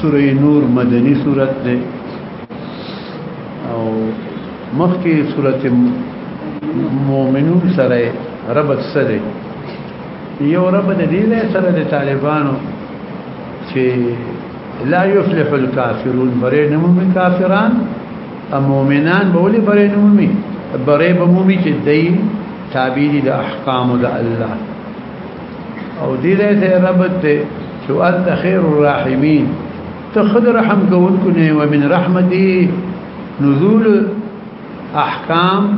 سوره نور مدني سوره ده او مخکې سوره مؤمنون سره ربط سره یو رب د دې له سره د طالبانو چې لا يفلح الكافرون برې نه مومي کافران او مؤمنان به ولې برې نه مومي برې به مومي چې دای تابع دي د احکام د الله او دې ته رب ته چې انت خير الراحمين ته خد رحم کوونکو نه و من رحمتي نزول احکام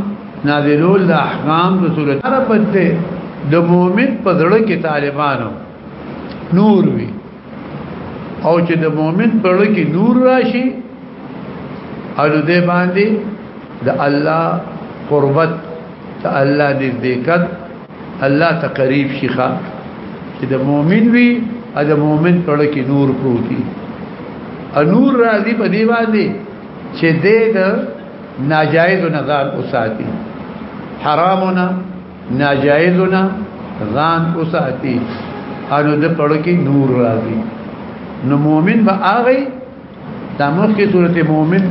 نازلول د احکام د صورت رب ته د مؤمن په ځړه کې طالبانو نور وي او چې د مؤمن په لړ کې نور راشي او دې باندې د الله قربت ته الله دې ذکر الله تقریب شيخه چې د مؤمن وي او د مؤمن په لړ کې نور پروتي ا نور راځي په دې باندې چې دې د ناجایز نظر اوساتي حرامونه ناجایزونه ځان وساتي انو د پړو کې نور راځي نو مؤمن به هغه د مخکې سورته مؤمن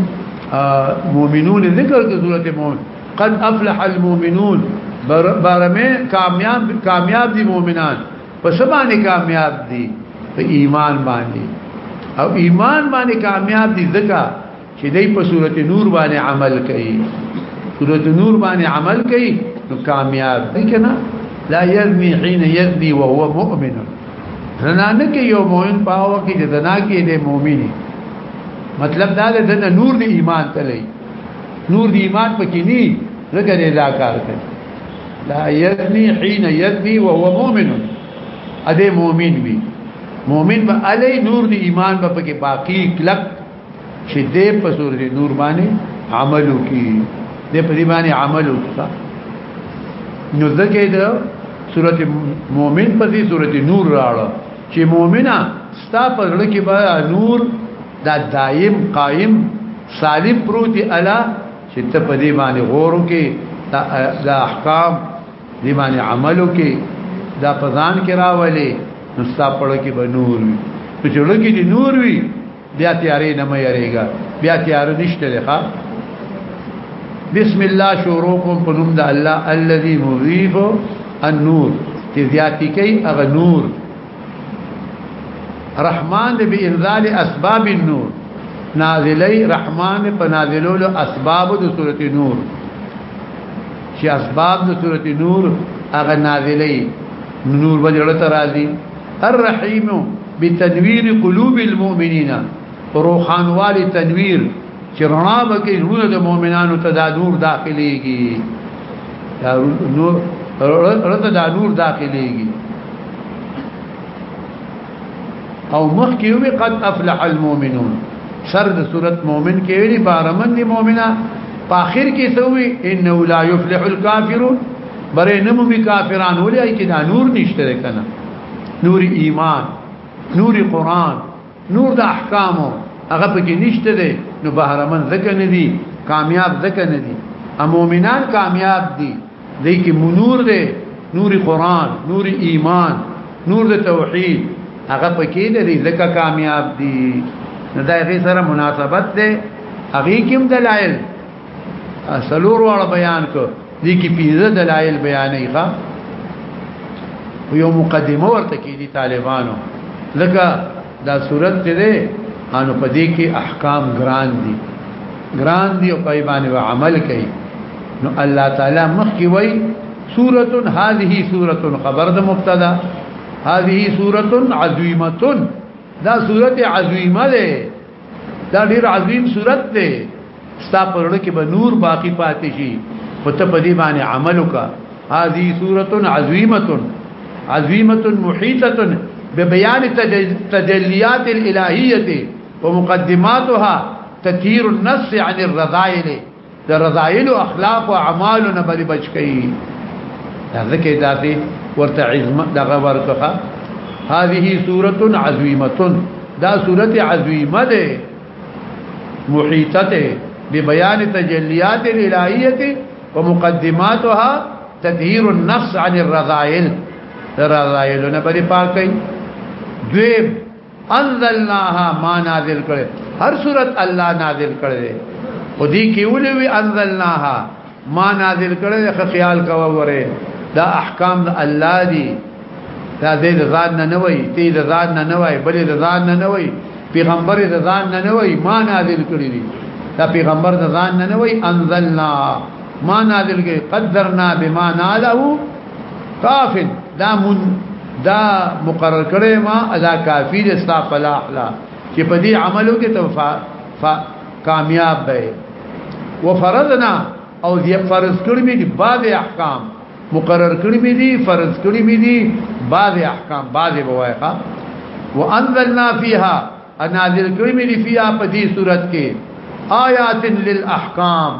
مؤمنون ذکر کې سورته مؤمن قد افلح المؤمنون بارمه کامیاب کامیاب دي مؤمنان په سبانه کامیاب دي په ایمان باندې او ایمان باندې کامیاب دي ځکه چې دای په صورت نور باندې عمل کوي صورت نور باندې عمل کوي نو کامیاب دی کنه لا یذنی حين یذنی وهو مؤمن زنا نه کې یو مؤمن پاو کې چې زنا کې دې مؤمنی مطلب دا دی د نور دی ایمان ته لې نور دی ایمان پکې ني لکه دې دا کار کوي لا یذنی حين یذنی وهو مؤمن اده مؤمن وی مؤمن به علی نور دی ایمان به پکې باقی کلک چې دې په سورې نور باندې عمل وکي دې په دې باندې عمل وکړه نو ځکه دا سورته مؤمن په دې سورته نور راړه چې مؤمنه ستا په لړ کې به نور دا دائم قائم سالم پروت الا چې ته په دې باندې غور وکي دا احکام دې باندې عمل وکي دا پزان کې راولي نو ستا په لړ کې به نور وي چې لړ کې نور وي بیا تیارې نه مې یریګا بیا تیار نشته لخوا بسم الله شروع کوم په نوم د الله الذي مضيف النور چې زیاتی کوي هغه نور رحمان دې به انزال اسباب النور نازلی رحمان په نازلولو اسباب د سورته نور چې اسباب د سورته نور هغه نازلی نور وجړه ترازی الرحیم بتنویر قلوب المؤمنین روخانوالی تنویر چې رڼا به کې زړونه د مؤمنانو ته دا نور داخليږي دا نور رته دا نور داخليږي او مخکې وي قد افلح المؤمنون سر د صورت مؤمن کې ویلي بارمن دي مؤمنه په اخر کې سوي انه لا يفلح الكافرون برې نمو کافران ولې کې دا نور نشته کنه نور ایمان نور قران نور د احکامو هغه پکې نشته دي نو بهرمن ځکه نه دي کامیاب ځکه نه دي مؤمنان کامیاب دي دې کې منور دي نور قران نور ایمان نور د توحید هغه پکې لري ځکه کامیاب دي دا غي سره مناسبت ده هغه کوم دلایل سلور واړه بیان کو دي کې پیزه دلایل بیانې ښا یو مقدمه ورته کې دي طالبانو لکه دا صورت ته دي انو پدې کې احکام ګران دي ګران دي او پای باندې عمل کوي نو الله تعالی مخکې وای سورۃ هذه سورۃ خبر د مبتدا هذه سورۃ عظیمه دا سورۃ عظیمه ده دا ډیر عظیم صورت دی ستا پرړه کې به نور باقی پاتې شي او ته په دې باندې عمل وکړه هذه سوره عظیمه عظیمه محیطه ببيان التجليات الالهيه ومقدماتها تثير النفس عن الرذائل د رضایل او اخلاق او اعمال نه بری بچ کی دا ځکه ذاتي ورته عزم دغه ورکه هذه سوره عظیمه دا سوره عظیمه ده محیطه ببيان تجليات الالهيه ومقدماتها تطهير النفس عن الرذائل رذائل نه بری پاکي دویم انزلناها ما نازل کړي هر صورت الله نازل کړي او دې کې ولوي انزلناها ما نازل کړي خیال کوه وره دا احکام د الله دي دا دې ځان نه نوي تی د ځان نه نوي بلې د ځان نه نوي پیغمبر د ځان نه نوي ما نازل کړي دي دا پیغمبر د ځان نه نوي انزلنا ما نازل کړي قدرنا بما ناله کافن دا من دا مقرر کړی ما ادا کافی دې ستا فلاح لا چې په دې عملو کې ته ف کامیاب به وفرضنا او دې فرض کړی مې دي بعض احکام مقرر کړی مې دي فرض کړی مې دي بعض احکام بعض بوایخه وانزلنا فيها انازل کړی مې دي فيها په دې صورت کې آیات للاحکام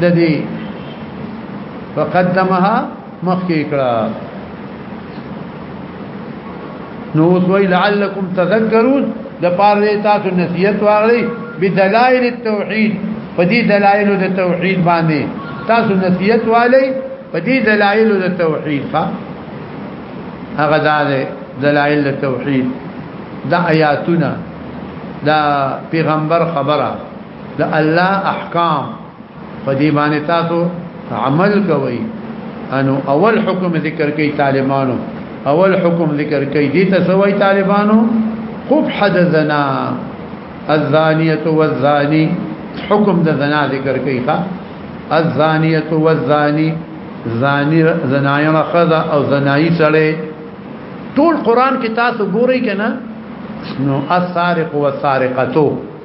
د دې فقدمها مخکې کړه نو وی لعلکم تذکرون د پاره تاسو نصیحت واغلی بدلائل التوحید فدی دلائل د توحید باندې تاسو نصیحت والی فدی دلائل د توحید ها هغه دلائل د توحید دا آیاتونه دا پیغمبر خبره د الله احکام په دې باندې تاسو عمل کوئ انو اول حکم ذکر کوي طالبانو اول حکم ذکر کوي دې ته سوي طالبانو قب حد زنا الزانيه والزاني حکم د زنا ذکر کوي ښا الزانيه والزاني زانی زنایان خذا او زنای سړی ټول قران کې تاسو ګورئ کنه نو السارق والسارقه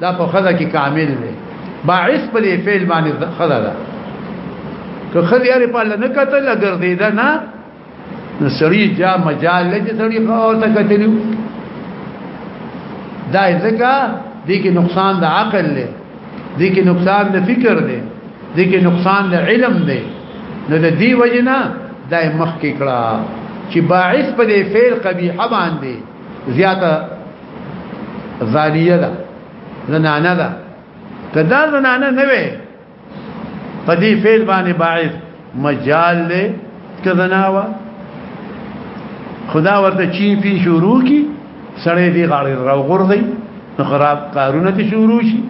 دا په خدا کې کامل دی باعث په دې فعل باندې خدا ده که خدای یې په لنه کتل ګرځي دا نه نو سړی جا مجال لږ سړی خو ته کتلو دا ځکه دې کې نقصان د عقل له دې کې نقصان د فکر دی دې کې نقصان د علم دی نو د دې وجنه دا مخ کې کړه چې باعث په دې فعل قبیح باندې زیاته زانیه ده زنانه ده که دا زنانه نه وي په دې فعل باندې باعث مجال له کزناوا خدا ورته چی پی شروع کی سړی دی غاړي راو غورځي نو خراب کارونه ته شروع شي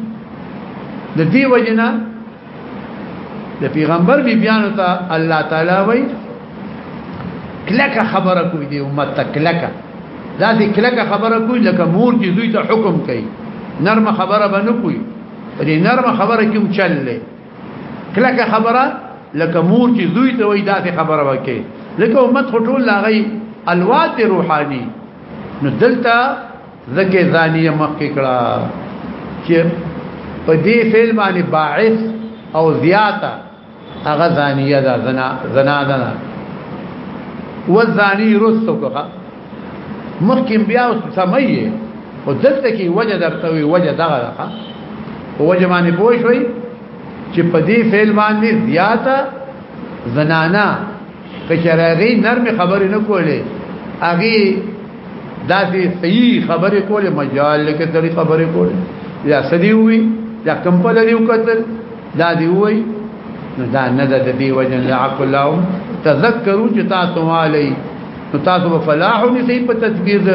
د دې وجنه د پیغمبر بی بیانو ته الله تعالی وای کلکه خبره کوي دی امت ته کلکه دا دې کلکه خبره کوي لکه مور چې دوی ته حکم کوي نرم خبره باندې کوي دې نرم خبره کوم چللې کلکه خبره لکه مور چې دوی ته وای دا دې خبره وکي لکه امت خټول لاغي الوات روحاني نو دلته ذکر ثانیه مخکې کړه چې په دې فعل باندې باعث او زیاته هغه ثانیه ده زنا زنا ده والثاني رستو کړه مخکې بیا سميه او دلته کې وجه درته وي وجه دغه ده او وجه باندې پوه شوي چې په دې فعل باندې زیاته زنانا کچره غي نرم خبرې نه کولې اغي دا دې صحیح خبرې کولې مجال لکه تری خبرې کولې یا سدی وی یا کمپل دی وکتل دا دی وی نو دا نه د دې وجن عقل او تذکروا چې تاسو علی نو تاسو په فلاح نسی په تدبیر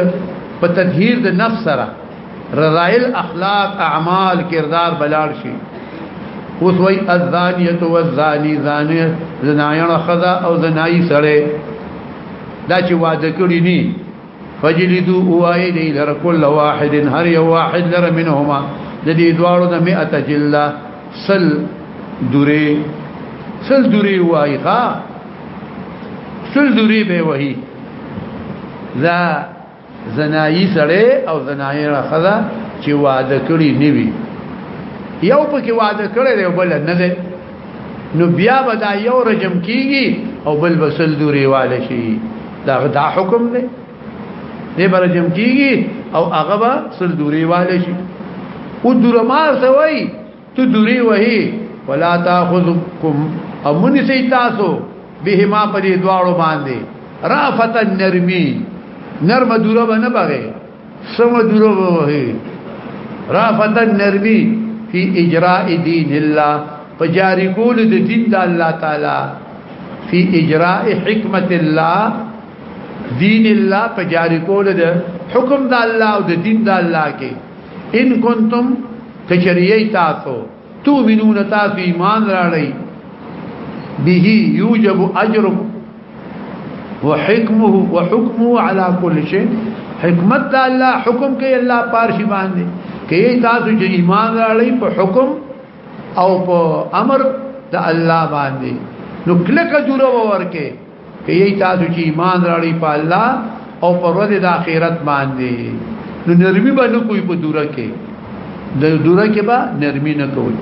په تدهیر د نفس سره رضائل اخلاق اعمال کردار بلار شي اوس وای الزانیه والزانی زانیه زنایان خذا او زنای سره دا چې وعده کړی ني فجلدو اوای دی لر کل واحد هر یو واحد لر منهما د دې دواړو د 100 جلده سل دوری سل دوری وای ښا سل دوری به وای ذا زنایی سړی او زنایی خزا چې وعده کړی نیوی یو پکې وعده کړی دی بل نه دی نو بیا به دا یو رجم کیږي او بل بسل دوری واله شي دا دا حکم دی دی به رجم کیږي او هغه به سل دوری واله شي او درمار سوي تو دوری وهی ولا تاخذکم امنی سی تاسو به ما په دې دواړو باندې رافت النرمی نرم دوره باندې بغه سم دوره وهی رافت النرمی فی اجراء دین الله فجاری کول د دین د الله تعالی فی اجراء حکمت الله دین الله فجاری کول د حکم د الله او د دین د الله کې ان کنتم کچریه تاسو تو منون تاسو ایمان راړی به یوجب اجر وحکمه وحکمه على كل شيء حکمت دا الله حکم کوي الله پارشي باندې کوي تاسو چې ایمان راړی په حکم او په امر د الله باندې نو کله کجوره ورکه کوي تاسو چې ایمان راړي په الله او پر ورځ د آخرت باندې نو نرمي به نه کوي په دوره کې د دوره کې به نرمي نه کوي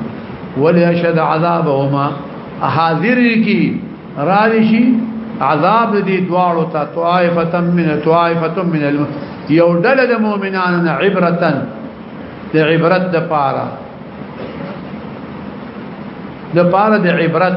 ولې اشد عذابهما حاضر کی رالشي عذاب دې دواړو ته طائفه من طائفه من الم یو ډله د مؤمنانو عبرتا د عبرت د پاره د پاره د عبرت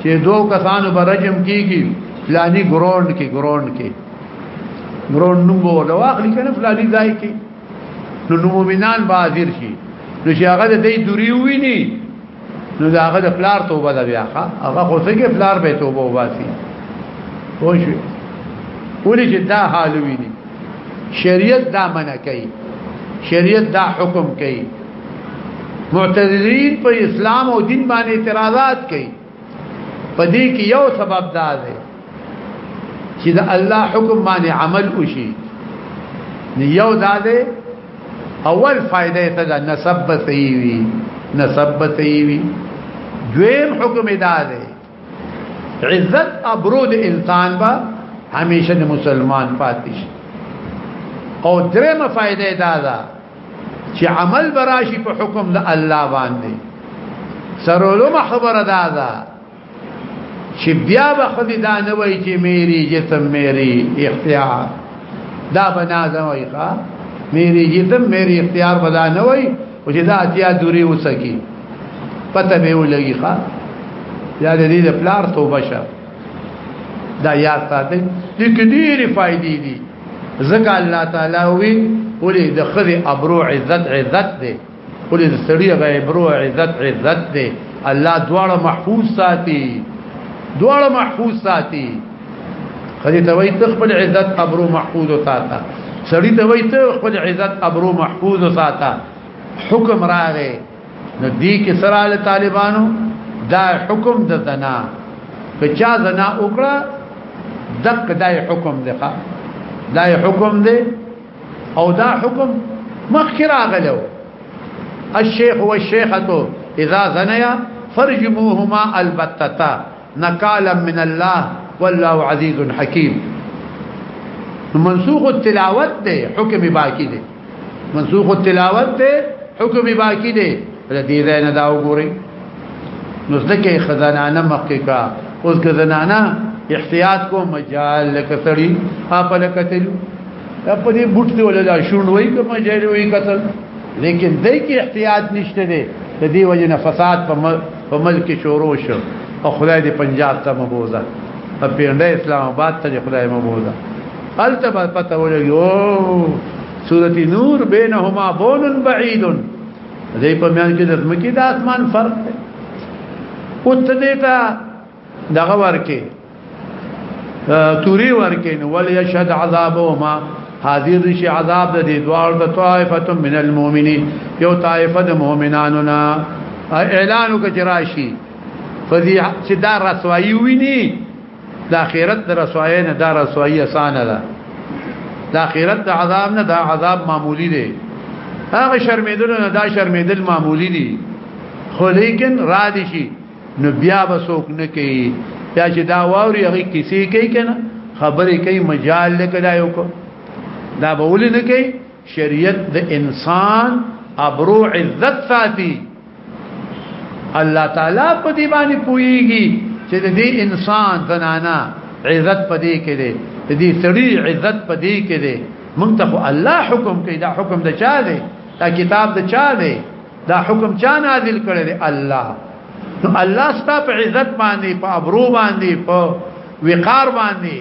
چې دو کسانو برجم کیږي فلانی ګروند کې ګروند کې ګروند نوم ولا واخلي کنه فلانی ځای کې نو نو مؤمنان به حاضر شي نو چې هغه د دې دوری ویني نو دا هغه د پلار توبه ده بیا هغه خو څنګه پلار به توبه واسي خو شي ولې چې دا حال ویني شریعت دا منع کوي شریعت دا حکم کوي معتزلین په اسلام او دین باندې اعتراضات کوي په دې کې یو سبب دا دی چې د الله حکم باندې عمل وشي یو دا دی اول فائدہ ته دا نسب صحیح وي نسب صحیح وي دویم حکم دا دی عزت ابرو د انسان با همیشه د مسلمان پاتې شي او درې مفایده دا ده چې عمل براشي په حکم د الله باندې سرولو خبره دا ده چې بیا به خدای دا نه وایي چې میری جسم میری اختیار دا بنا زموږه میری جسم میری اختیار بدا نه وایي او چې دا اتیا دوری وسکی پته به ولګي ښا یا د دې د پلار توبه شه دا یاد ساتي د کډیر فائدې دي ځکه الله تعالی وی ولې د خزي ابرو عزت عزت دي ولې د سړي غي ابرو عزت عزت دي الله دواړه محفوظ ساتي دواړه محفوظ ساتي خدي ته وای ته خپل عزت ابرو محفوظ ساته سړی ته وای ته خپل عزت ابرو محفوظ ساته حکم راغې نو دې کې سره طالبانو دا حکم د زنا که چا زنا وکړه دق دا حکم دی ښا دا حکم دی او دا حکم مخکې راغلو الشيخ والشيخه اذا زنيا فرجموهما البتتا نکالا من الله والله عزيز حكيم منسوخ التلاوت ده حكم باقي ده منسوخ التلاوت ده حكم باقي ده ردي ده نه دا وګوري نو ځکه خزانه مخکې کا اوس خزانه احتیاط کو مجال لکه سړی اپ لکه تل په دې بوټ دی ولا دا شوند وای کوم جری وای قتل لیکن دای کی احتیاط نشته دی د دې وجه نه فساد په په ملک شروع شو او خدای دې پنجاب ته مبوزه په پیندې اسلام آباد ته خدای مبوزه الته په پته ولګو سورۃ نور بینهما بون بعید دې په میان کې د مکی د اسمان فرق دی او ته دې ته دغه ورکه توري ورکه نو ول یشهد عذابهما حاضر شي عذاب د دې دوار د طائفه من المؤمنین یو طائفه د مؤمنانو نا اعلان وکړاشي فذي چې دا رسوایی ویني د اخرت د رسوایی نه دا رسوایی اسانه ده د اخرت د عذاب نه دا عذاب معمولی دی هغه شرمېدل نه دا شرمېدل معمولی دي خو لیکن را دي شي نو بیا وسوک نه کوي بیا چې دا واوري هغه کیسې کوي کنه خبرې کوي مجال لګلا یو کو دا به ولې نه کوي شریعت د انسان ابرو عزت ساتي الله تعالی په دې باندې پويږي چې د دې انسان زنانا عزت په دې کې دي د دې سړي عزت په دې کې دي مونږ ته الله حکم کوي دا حکم د چا دی دا کتاب د چا دی دا حکم چا نازل کړی دی الله نو الله ستا په عزت باندې په ابرو باندې په وقار باندې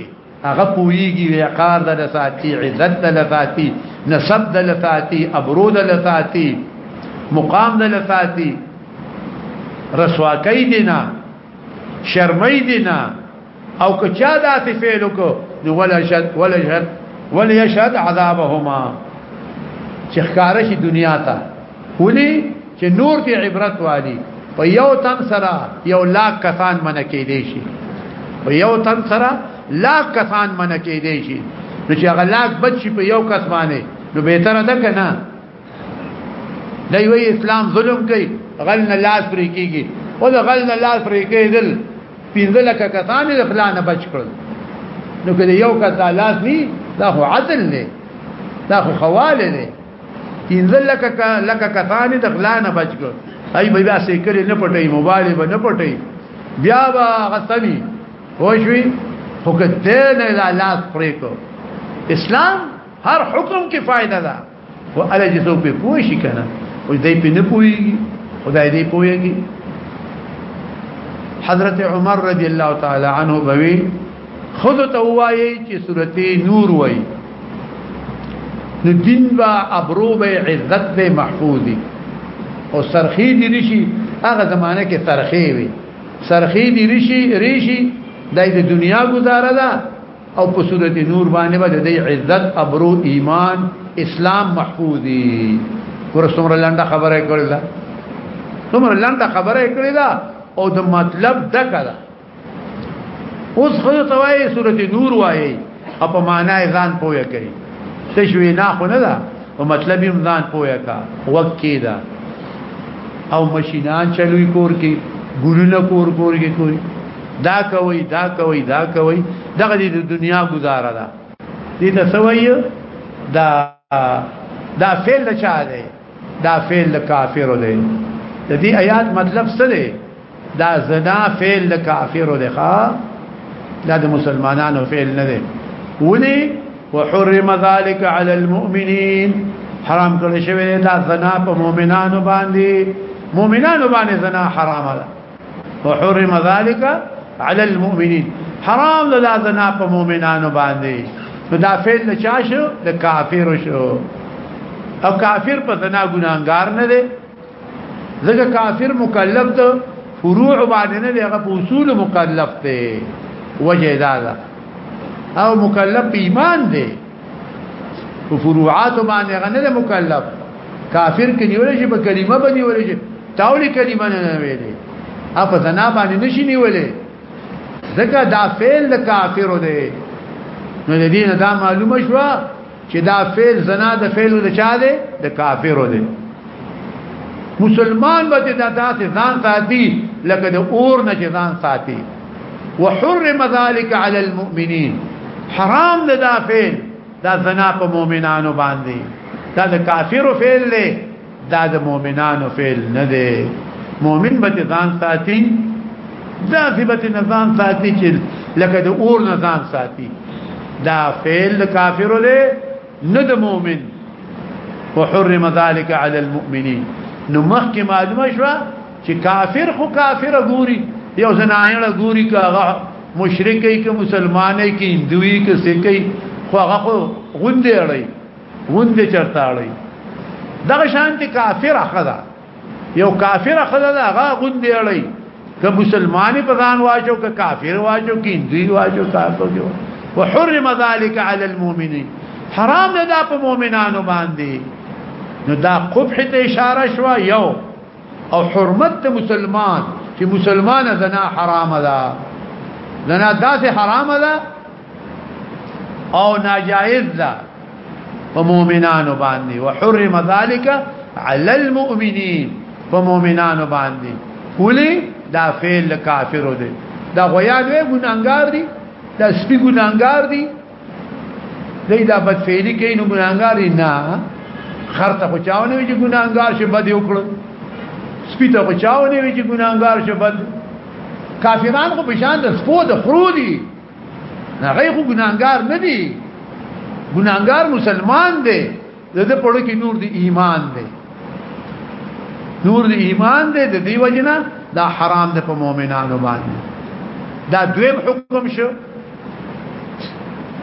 هغه پویږي وقار د لساتی عزت د لساتی نسب د لساتی ابرو د لساتی مقام د لساتی رسوا کوي دینا شرمای دینا او که چا داسې فعل وکړو نو ولا شد ولا شد ولا يشهد عذابهما چې ښکارا شي دنیا ته ولي چې نور دې عبرت والی په یو تن سره یو لاک کسان من کې دی شي په یو تن سره لاک کسان من کې دی شي نو چې هغه لاک بچي په یو کس باندې نو به تر ده کنه دا یو اسلام ظلم کوي غل نه لاس پرې کیږي او دا غل نه لاس پرې کېدل پینځه لکه کسان د غلا نه بچ کړل نو کله یو کس دا لاس ني دا هو عدل نه دا خو خواله نه پینځه لکه لکه کسان د غلا نه بچ کړل ای به بیا سې کړي نه پټي موبایل به نه پټي بیا با غسمی وشوي خو کته نه لاس پرې کو اسلام هر حکم کې فائدہ ده خو اله چې څوک په پوه شي کنه او دې په نه پوي خدای دې پويږي حضرت عمر رضی الله تعالی عنہ بوي خود ته وایي چې سورته نور وایي نو دین با ابرو به عزت به محفوظي او سرخی دي رشي هغه زمانه کې سرخی وي سرخی دي رشي رشي د دنیا گزاره ده او په صورت نور باندې به د عزت ابرو ایمان اسلام محفوظي ورسوم لاندې خبره کړل څومره لاندې خبره کړې ده او د مطلب دکا ده اوس خو ته وایي سورته نور وایي په معنا ځان پوهه کوي تشوي نه خو نه ده او مطلب یې ځان پوهه کا وخت کې دا او ماشینان چلوي کور کې ګلونه کور کور کې کوي دا کوي دا کوي دا کوي دغه د دنیا گزاره ده دې ته سوي دا دا فعل چا دی دا فعل کافر دی د دې آیات مطلب څه دی دا زنا فعل د کافرو دی ښا دا د مسلمانانو فعل نه دی ولي وحرم ذلك على المؤمنين حرام کړی شوی دا زنا په مؤمنانو باندې مؤمنانو باندې زنا حرام ده وحرم ذلك على المؤمنين حرام ده دا زنا په مؤمنانو باندې نو دا فعل نه چا شو د کافر شو او کافر په زنا ګناګار نه دی ځکه کافر مکلف ته فروع باندې نه دی هغه په اصول مکلف دی وجه دا ده او مکلف په ایمان دی په فروعات باندې هغه نه مکلف کافر کې نیول شي په کلمه باندې نیول شي تاولي کلمه نه ویلې اپ زنا باندې نشي نیولې ځکه دا فعل د کافر دی نو د دین دا معلومه شوه چې دا فعل زنا د فعل د چا دی د کافرو دی مسلمان به دا داسې ځان ساتي لکه د اور نه چې ځان ساتي وحرم ذلك على المؤمنين حرام ده دا فعل دا زنا په مؤمنانو باندې دا د کافرو فعل دی دا د مؤمنانو فعل نه دی مؤمن به ځان ساتي دا صفت نه ځان ساتي چې لکه د اور نه ځان ساتي دا فعل کافر له نه د مؤمن وحرم ذلك على المؤمنين نو مخکې معلومه شو چې کافر خو کافر ګوري یو زناینه ګوري کاغه مشرکې کې مسلمانې کې هندوی کې سکه خو هغه غوندې اړي وند چرته اړي دغه شانتي کافر خدا یو کافر خدا دا هغه غوندي اړي که مسلمانې په ځان واچو که کافر واچو که هندوی واچو کافر جو وحرم ذلك على المؤمنين حرام نه دا په مؤمنانو باندې نو دا قبح ته اشاره شو یو او حرمت ته مسلمان چې مسلمان زنا حرام ده زنا داسې حرام ده او ناجائز ده په مؤمنانو باندې وحرم ذلك على المؤمنين په مؤمنانو باندې ولي دا فعل کافر دی دا غویا دی ګناګار دی دا سپی ګناګار دی دای دا بد فعلی کین ګناګار نه خرته خو چاونه وی چې ګناګار شه بد یو کړو سپی ته خو چاونه وی چې ګناګار شه بد کافرانو په شان د سپو د خرودي هغه خو ګناګار نه دی ګناګار مسلمان دی دغه په لور کې نور دی ایمان دی نور دی ایمان دی د دې وجنه دا حرام دی په مؤمنانو باندې دا دویم حکم شو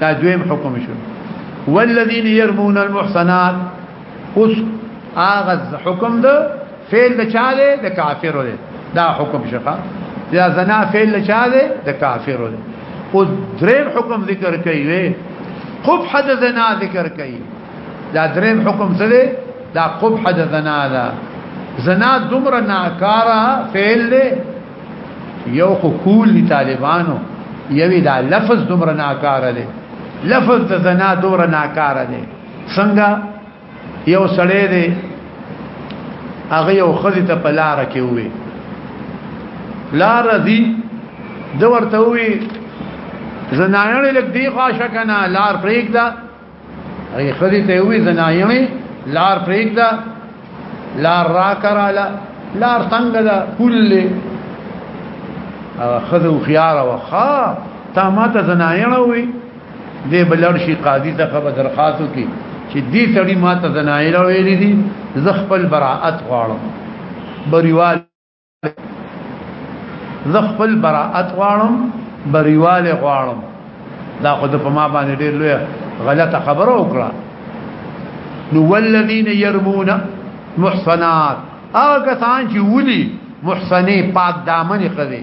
دا دویم حکم شو والذین يرمون المحصنات اوس هغه حکم ده فعل د چا ده د کافر ده دا حکم شخه یا زنا فعل د چا ده د کافر ده او دریم حکم ذکر کوي قبح د زنا ذکر کوي دا دریم حکم څه ده دا قبح د زنا ده زنا دومره ناکاره فعل ده یو خو کول دي طالبانو یوی دا لفظ دومره ناکاره ده لفظ د زنا دومره ناکاره ده څنګه یو سړی دی هغه یو خزی ته په لار کې وي لار دی د ورته وي زنایړې لګ دی خاشه کنه لار پریک دا هغه خزی ته وي زنایړې لار پریک دا لار را کراله لار څنګه دا کله هغه خزو خيار وخا تا ما ته زنایړې وي دې بلړ شي قاضي ته خبر درخواستو کې چې دې سړی ما ته زنایل ویلې دي زه خپل براءت غواړم بریوال زه خپل براءت غواړم بریوال غواړم دا خو د په ما باندې ډېر لوی غلطه خبره وکړه نو والذین يرمون محصنات هغه کسان چې ولي محصنه پاک دامن خدي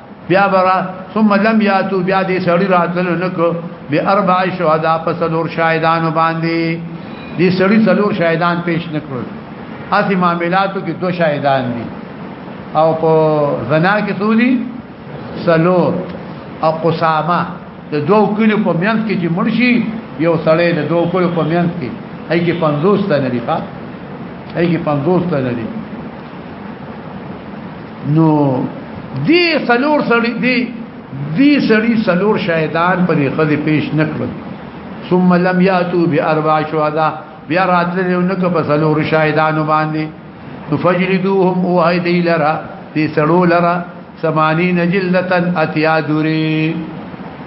بیا برا ثم لم یاتو بیا دې سړی راتل نکو به اربع شهدا پس نور شاهدان باندې دې سړی څلور شاهدان پیش نکړل اسی معاملاتو کې دو شاهدان دي او په زنا کې څو دي څلور او قسامه د دوو کلو په میانس کې چې مرشي یو سړی د دوو کلو په میانس کې هي کې 50 تنه لري ښا هي کې 50 تنه لري نو دی سلور سړی دی دی سړی سلور شهیدان په دې خدي پیش نکړل ثم لم یاتو باربع شهدا بیا راتل یو نک په سلور شهیدان باندې تفجلدوهم او هیدی لرا دی سړو لرا 80 جلتن اتیا دوری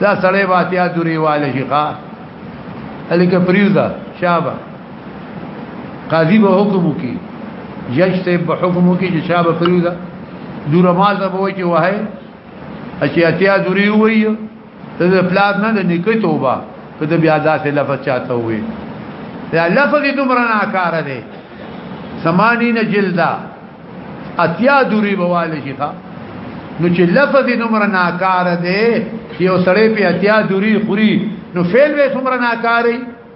دا سړی واتیا دوری والے شيخه الکه پریوزا شابه قاضي به حکم وکي جج ته به حکم وکي چې شابه فریدا دور ما ته به وایي وای چې اتیا دوری وایي ته د پلان نه نه نکي توبه کده بیا داسې لفظ چاته وي دا لفظ دومره ناکاره دی سمانین جلدا اتیا دوری بواله شي ښا نو چې لفظ دومره ناکاره دی چې یو سړی په اتیا دوری خوري نو فعل به دومره ناکاره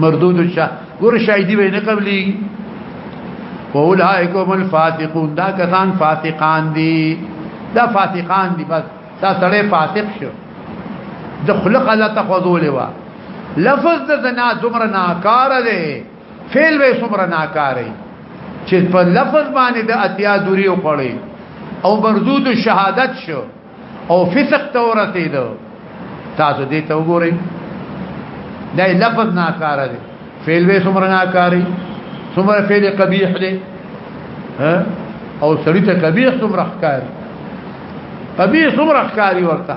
مردود الشا ګور شاهدی به نه قبلي اولائکم الفاسقون دا کسان فاسقان دي دا فاسقان دي بس دا سړی فاسق شو د خلق الله تخذول وا لفظ د زنا دومره ناکار دی فعل به څومره ناکار دی چې په لفظ باندې د اتیا دوری او پړی او مردود شهادت شو او فسق ته ورسېدو تاسو دې ته وګورئ دا لفظ ناکاره دی فعل به څومره ناکاری څومره فعل قبیح دی او سړی ته قبیح څومره ښکاری قبیح څومره ښکاری ورته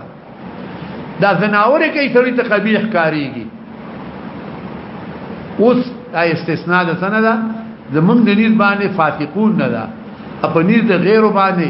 دا زناوره کوي سړی ته قبیح ښکاریږي اوس دا استثناء ده څنګه ده زمونږ د نیر باندې فاسقون نه ده په نیر د غیر باندې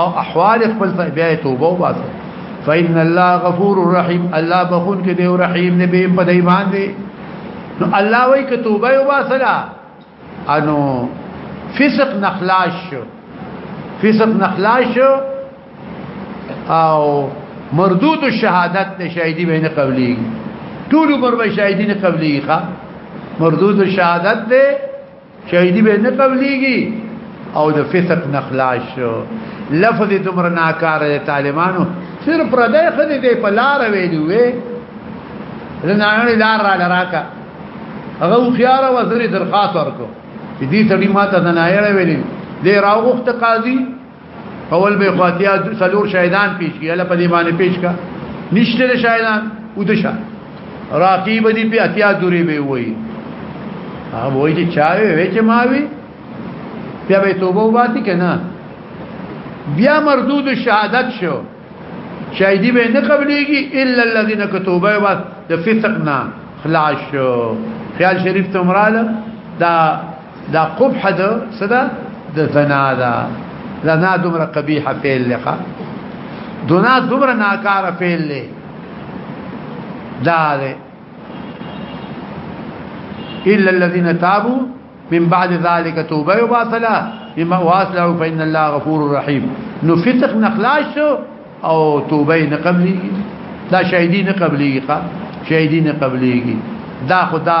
او احوال خپل ته بیا توبه وباسه فإن الله غفور رحيم الله بخون کې دی او رحیم دی به په دای باندې نو الله وای ک توبه وباسلا انو فسق نخلاش شو فسق نخلاش شو او مردود الشهادت نه شهیدی به نه قبلي ټول عمر به شهیدی نه قبلي ښا مردود الشهادت ده شهیدی به نه قبليږي او د فسق نخلاص شو لفظ تمر ناکار طالبانو سر پر دې خدي دې په لار ویلو وې لنانه لار را لراکا هغه خيار او زری درخواست ورکو دې سړي ماته نه نه ویلې دې راوغخت قاضي اول به خاطیا څلور شهیدان پیش کړي الله په دې باندې پیش کا نشته شهیدان ودشه راقیب دې په اتیا دوری به وای هغه وای چې چاوي وای چې ماوي بیا به توبه وباتي کنه بیا مردود شهادت شو شهیدی به نه قبليږي الا الذين كتبوا وبات د فسقنا خلاص شو خیال شریف تمراله دا دا قبح ده صدا د زنا ده زنا دومره قبیح فعل لخوا دنا دومره ناکار فعل له دا ده الا الذين تابوا من بعد ذلك توبه وباصلا بما واصلوا فان الله غفور رحيم نو فتق نخلاص او توبه نقبلي دا شهيدين قبليږي شهيدين قبليږي دا خدا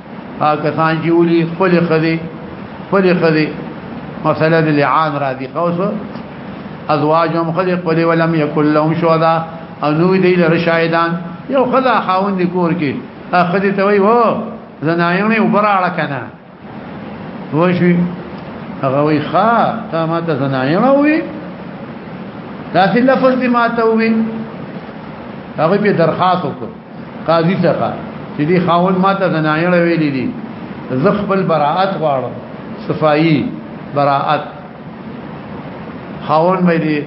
هغه خان چې ولي خپل خدي خپل خدي مسله د لعان را دي قوس ازواجهم خدي خپل ولم يكن لهم شهدا او نو دي لر شاهدان یو خدا خاوند کور کې اخدي ته وي وو زنايونه وبراړه کنه وشي هغه وي خا تا ما ته زنايونه وي دا لفظ دي ما ته وي هغه به درخواست وکړ قاضي څخه چې دی خاون ماته د نایړه ویلې دي زه خپل براءت غواړم صفائی براءت خاون مې دي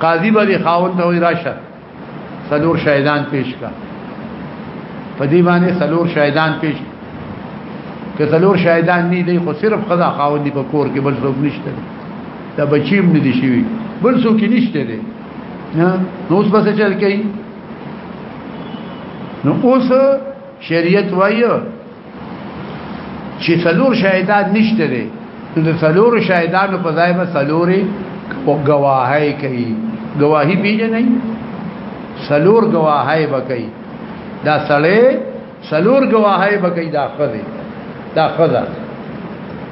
قاضي به خاون ته وی راشه سلور شهیدان پیش کا په دې باندې سلور شهیدان پیش که سلور شهیدان نه دی خو صرف خدا خاون دی په کور کې بل څوک نشته دا بچیم نه دي شي بل څوک نشته دی نه نو اوس به چل کوي نو اوس شریعت وایو چې څلور شهیدان نشته دي نو د څلور شهیدانو په ځای به څلورې گواهی کوي گواهی پیژنې څلور گواهی وکړي دا سړی سلور گواهی بکی دا خذی دا خذا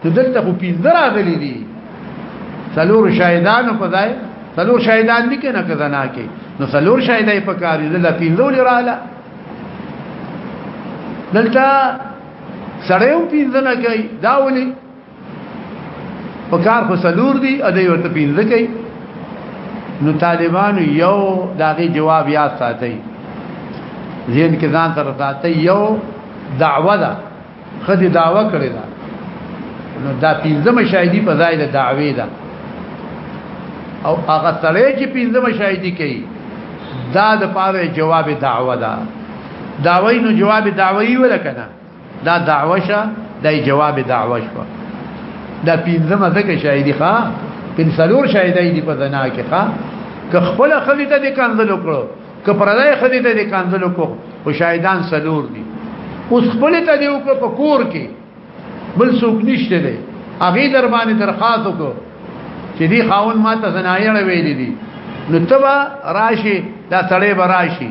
نو دلته خو پینځه راغلي دي سلور شاهدان په ځای سلور شاهدان دي کنه که زنا کې نو سلور شاهدای په کار دي دلته پینځه ولې رااله دلته سړیو پینځه نه کوي دا ولې په کار خو سلور دي ا دې ورته پینځه کوي نو طالبان یو داغي جواب یاد ساتي زین کې ځان سره ساتي یو دعوه ده خدي دعوه کړی ده نو دا پینځه مشاهدي په ځای د دعوی ده او هغه سره چې پینځه مشاهدي کوي دا د پاره جواب دعوه ده دعوی نو جواب دعوی ولا کنه دا دعوه شه دا جواب دعوه شو دا پینځمه ځکه شاهدی ښا پین سلور شاهدای دی په زنا کې ښا که خپل خلی ته د کاندل وکړو که پردای خلی ته د کاندل وکړو او شاهدان سلور دي اوس خپل ته دی وکړو په کور کې بل څوک نشته دی هغه در باندې درخواست وکړو چې دی خاون ماته زنایړه ویلې دي نو تبا راشي دا سړی براشي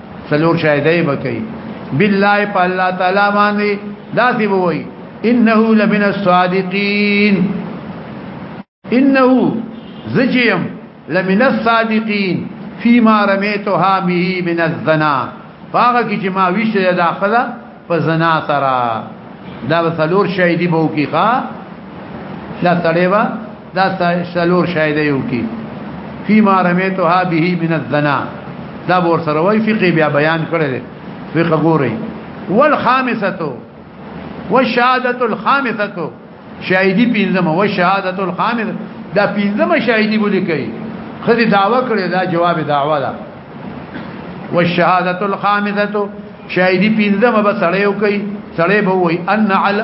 څلور شاهدای بکې بالله په الله تعالی باندې داسې ووي انه لمن الصادقين انه زجيم لمن الصادقين فيما رميتها به من الزنا فاغه کی چې ما ویشه داخله په زنا سره دا څلور شاهدی بو کیخه لا تړې دا سلور شاهد یو کی فيما رميتها به من الزنا دا ور سره وای فقه بیا بیان کړل فقه ګوري والخامسه والشهاده الخامسه شاهدی پینځمه والشهاده الخامسه دا پینځمه شاهدی بولی کوي خدي داوا کړی دا جواب داوا ده والشهاده الخامسه شاهدی پینځمه به سړیو کوي سړی به وای ان علی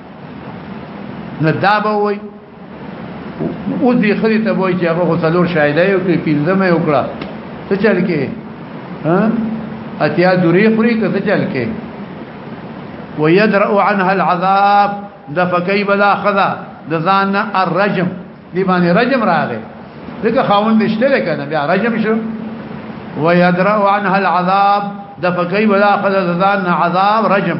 نه دا به وای او دې خري ته وای چې هغه څلور شاهدای او کې پینځمه وکړه څه چل کې ها اتیا دوری خوري که څه چل کې ويدرأ عنها العذاب د فکای بلا خذا د ځان الرجم دی باندې رجم راغی دغه خاون نشته کنه بیا رجم شو ويدرأ عنها العذاب د فکای بلا خذا د ځان عذاب رجم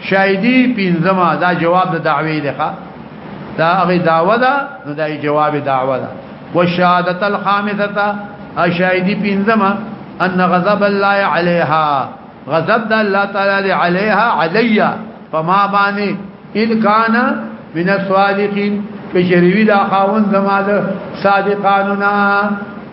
شاهدی پینځما دا جواب د دعوی ده دا هغه دعوه ده نو دا جواب دعوه ده والشهاده الخامسه اشاهدی پینځما ان غضب الله عليها غضب د الله تعالی عليها عليا فما باندې ان کان من الصادقين کشریوی دا خاون زما د صادقانو نه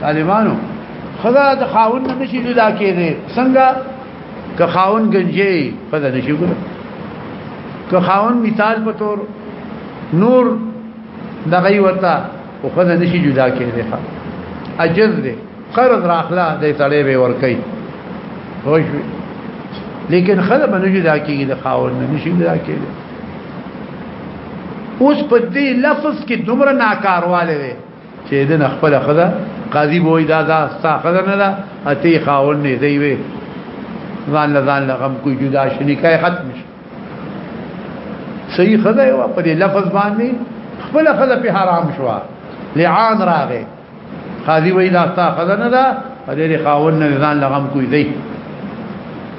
طالبانو خدا د خاون نه نشي جدا کېږي څنګه که خاون گنجي په دې نشي ګره که خاون مثال په تور نور دغه وتا او خدا نشي جدا کېږي اجر دې قرض راخلا دې تړې به ور کوي خوش لیکن خدا باندې جدا کېږي د خاون نه نشي جدا کېږي اوس په دې لفظ کې دومره ناکارواله چې دن خپل خدا قاضي وای دا دا ستا خدا نه دا اتی خاون نه دی وی ځان له ځان لغم کوی جدا شنی کای ختم شي صحیح خدا یو په لفظ باندې خپل خدا په حرام شو لعان راغې قاضي وای دا ستا خدا نه دا دې خاون نه ځان لغم کوی دی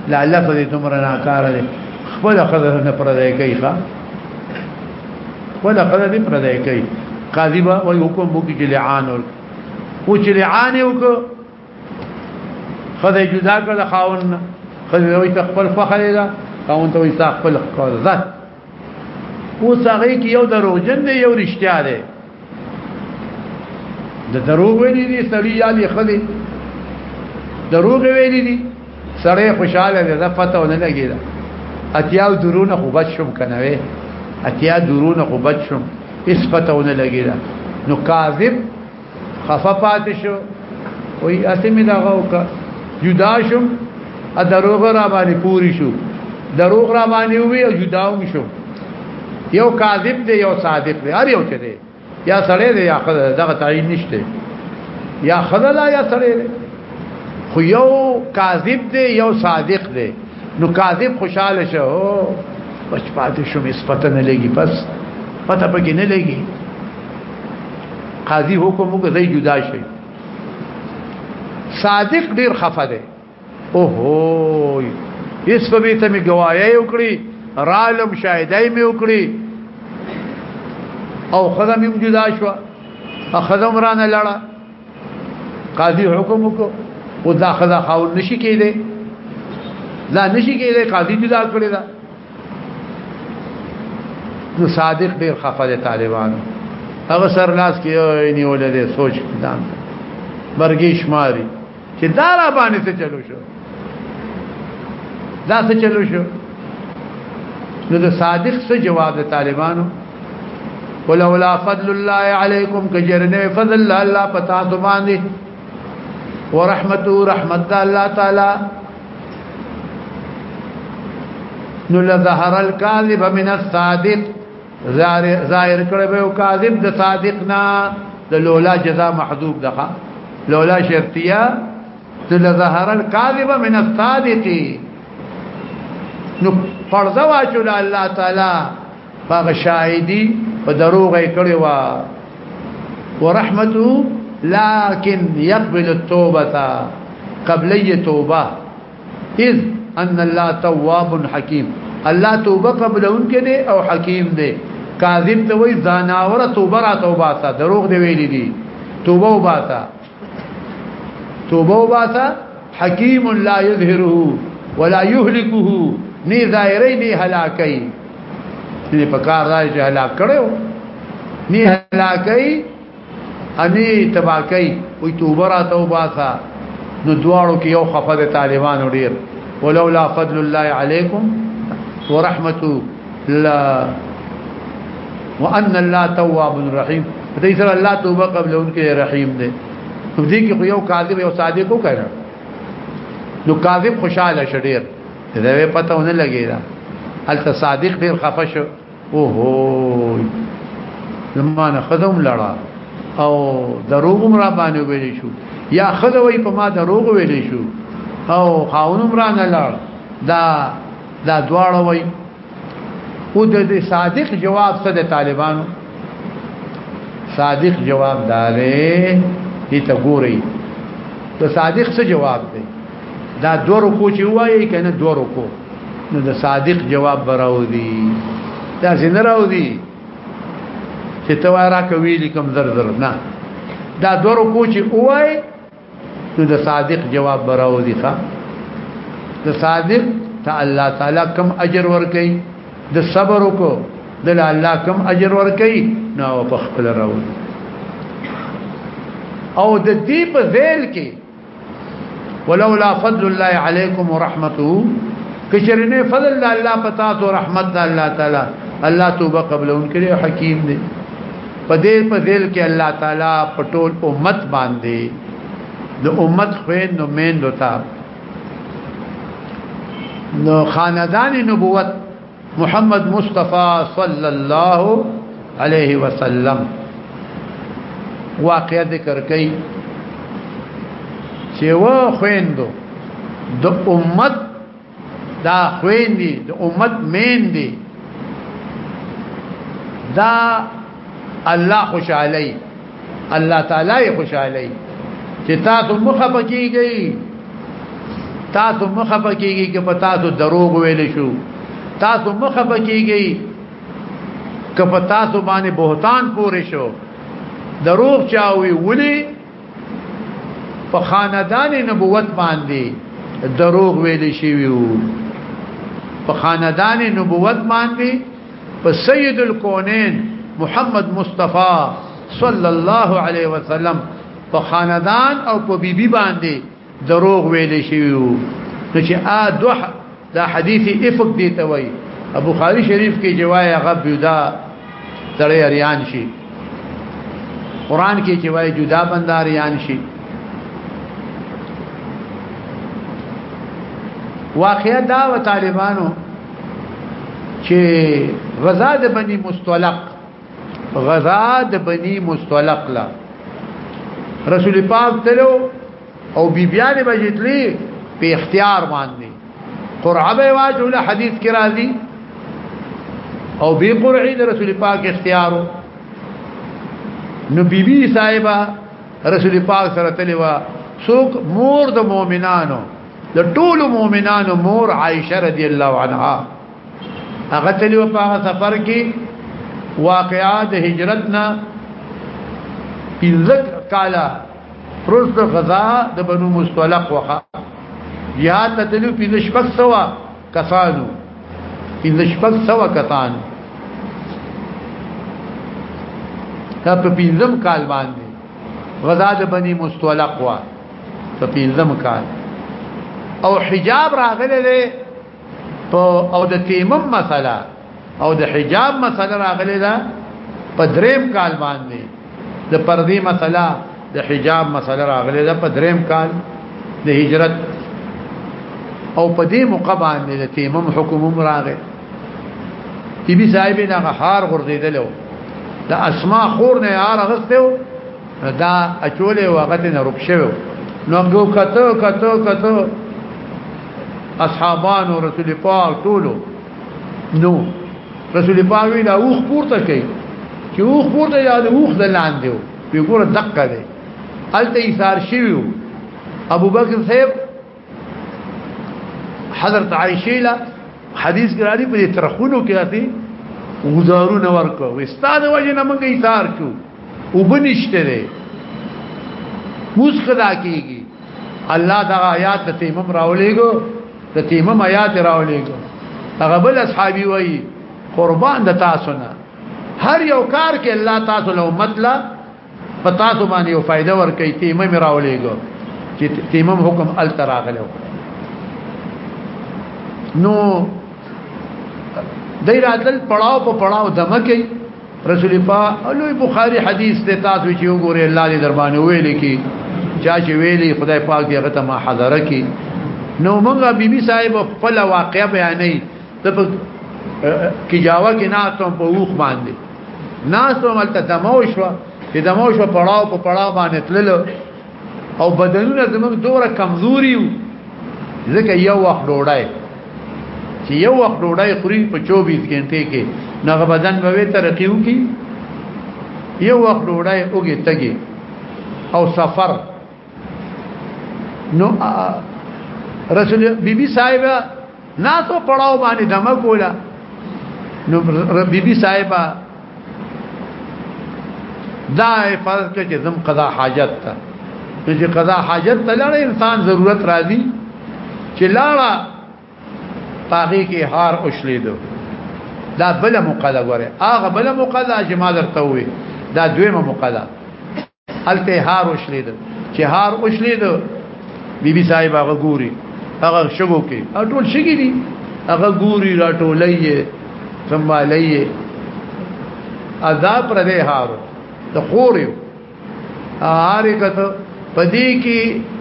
لا لفظ تمرنا کار دی خپل خدا نه پر دی کوي ښا ولا قد دې پر دې کوي قاضي به وي حکم وکړي چې لعان او چې لعان وکړي خدای جدا کړ خاون خدای وي تخپل فخر ده خاون ته وي تخپل ذات اوس هغه کې یو دروژن دی یو رښتیا دی د دروغ ویلي دي سړی یا دی خدي دروغ ویلي دي سړی خوشاله دی دا پته ونه لګی دا اتیا درونه خو بچ شم کنه وی اتیا درونه خو بچ شم هیڅ پته ونه لګی دا نو کاذب خفه پات شو وی اته می دا غوکا جدا شم ا دروغ را باندې پوری شو دروغ را باندې وی او جدا هم شو یو کاذب دی یو صادق دی هر یو چې دی یا سړی دی یا خدای دغه تعین نشته یا خدای لا یا سړی دی خو یو کاذب دی یو صادق دی نو کاذب خوشاله شه بچ پاتې شوم اس پته نه لګي بس پته پکې نه لګي قاضي حکم وکړي جدا شي صادق ډیر خفه دی اوهو اس په بیت می گواهی وکړي رالم شاهدای می وکړي او خدام یم جدا شو خدام رانه لړه قاضي حکم وکړو او دا خدا خاون نشي کېده لا نشي کېده قاضي جدا کړی دا نو صادق ډیر خفه دي طالبان هغه سر لاس کې نیولې سوچ دان برګیش ماری چې دا را باندې څه چلو شو دا څه چلو شو نو د صادق څه جواب د طالبانو ولولا فضل الله عليكم كجرنه فضل الله الله پتا تو باندې ورحمت رحمت الله تعالی نو لظهر الكاذب من الصادق ظاهر کړه به کاذب د صادق نه د لولا جزاء محذوب ده لولا شرطيه تل ظهر الكاذب من الصادق نو فرضا واچول الله تعالی باغ شاهدی په دروغ یې کړی و ورحمته لكن يقبل التوبه قبليه توبه اذ ان الله تواب حکیم الله توبه قبل انکه دی او حکیم دی کاذب ته وای زناور توبه را توبه سا دروغ دی ویلی دی توبه وباسا توبه وباسا حکیم لا یظهره ولا یهلکه نی ظاهری نی هلاکی دې په کار راځي هلاک کړو نه هلاکي امي تباکي وي توبه را توبه تا نو دواړو کې یو خفه د طالبانو ډیر ولولا فضل الله عليكم ورحمته لا وان الله تواب رحيم دې سره الله توبه قبل انکه رحیم دې دې کې یو کاذب یو صادق وکړه نو کاذب خوشاله شډیر دا به پته ونه لګی دا الته صادق ډیر خفه شو اوهو زمانه خدوم لړا او دروغ مرا باندې ویلې شو یا خدوی په ما دروغ ویلې شو او خاونم را نه لړ دا دا دواړه وای او د دې صادق جواب څه د طالبانو صادق جواب دارې دې ته ګوري ته صادق څه جواب دی دا دو رکو چې وایي کنه دو رکو نو د صادق جواب براو دی دا څنګه راو دی چې توارا کوي لیکم زر زر نه دا دو رکو چې وایي نو د صادق جواب براو دی ښا د صادق ته الله تعالی کم اجر ورکي د صبر کو د الله کم اجر ورکي نو په خپل راو او د دې په ذیل کې ولولا فضل الله عليكم ورحمته کشرنه فضل الله پتا تو رحمت الله تعالی الله توبه قبل ان کې حکیم دی په دې په ذل کې الله تعالی پټول امت باندې د امت خوین نو مین دوتا نو خاندان نبوت محمد مصطفی صلی الله علیه وسلم واقعا ذکر کړي چې و خويندو د امت دا خويندې د امت مين دي دا الله خوشالي الله تعالی خوشاله چې تاسو مخه پکېږئ تاسو مخه پکېږئ چې په تاسو دروغ ویل شو تاسو مخه پکېږئ که په تاسو باندې بهتان پورې شو دروغ چاوي ولي په خاندان نبوت باندې دروغ ویل شي ویو په خاندان نبوت باندې په سید الکونین محمد مصطفی صلی الله علیه وسلم په خاندان او په بیبي بی باندې دروغ ویل شي نو چې ا دوه دا حدیث افق دی ته وای ابو خاری شریف کې جوای غب یدا تړي اریان شي قران کې چې وای جدا بندار یان شي واقعا دا و طالبانو چې غزا د بني مستلق غزا د بني مستلق لا رسول پاک تلو او بیبیان بجتلی په اختیار باندې قرعه به واجوله حدیث کې راځي او بی قرعه د رسول پاک اختیارو نو بی بی صاحبہ رسول پاک سره تلوا سوق مور د مؤمنانو د ټول مؤمنانو مور عائشه رضی الله عنها هغه تلو په هغه سفر کې واقعا د هجرتنا پنځه کاله پرز د غزا د بنو مستلق وخه یاد ته تلو پنځه شپږ سوا کسانو پنځه شپږ سوا کسانو دا په پنځم کال باندې غزا د بنی مستلق وخه په پنځم کال او حجاب راغلی دی په او د تیمم مسله او د حجاب مسله راغلی ده په دریم کال باندې د پردی مسله د حجاب مسله راغلی ده په دریم کال د هجرت او په دې موقع باندې د تیمم حکم راغی بی بی صاحب نه هار غردیدلو د اسماء خور نه هار غستو دا اچولې وخت نه رک شوی نو ګو کتو کتو کتو اصحابانو رسول پاک ټولو نو رسول پاک وی دا اوخ پورته کوي چې اوخ پورته یاد اوخ د لاندې وي ګوره دقه دی الته ایثار شوی ابو بکر صاحب حضرت عائشه لا حدیث ګرانی په ترخونو کې راځي وزارونه ورکو استاد وجه نه مونږه ایثار کو وبنشته لري موږ خدا کیږي الله دا آیات ته تیمم راولېګو د تیمم آیات راولېګو هغه بل اصحابي وایي قربان د تاسو نه هر یو کار کې الله تاسو له امت لا پتا ته باندې یو فائدہ ور کوي تیمه مې راولېګو چې تیمم حکم ال تراغلو نو دای راتل پړاو په پړاو دمه کوي رسول پاک لوی بخاری حدیث ته تاسو چې وګورئ الله دې دربانې ویلې کی چا چې ویلې خدای پاک دې هغه ته ما حاضر کی نو مونږه بیبي صاحب خپل واقع بیانې ته کې جاوا کې نه اتم په وښ باندې ناس په ملته دمو شو چې دمو شو پړاو په پړاو باندې تللو او بدنونه زموږ دوره کمزوري وو ځکه یو وخت ډوډۍ چې یو وخت ډوډۍ خوري په 24 غنټه کې نغه بدن به ترقی وکي یو وخت ډوډۍ اوګه تګي او سفر نو رسول بی بی صاحب ناسو پړاو باندې دمه کولا نو بی بی صاحب دا فرض کې چې زم قضا حاجت ته چې قضا حاجت ته لړ انسان ضرورت راځي چې لاړه پاغي کې هار اوښلې دو دا بل مقاله غره هغه بل مقاله چې ما درته وې دا دویمه مقاله هلته هار وشلید چې هار وشلید بی بی صاحب هغه ګوري هغه شګو کې ټول شګي دي هغه ګوري را ټولې ثم علیه اذا پر دې هار د خورې هارګت پدې کې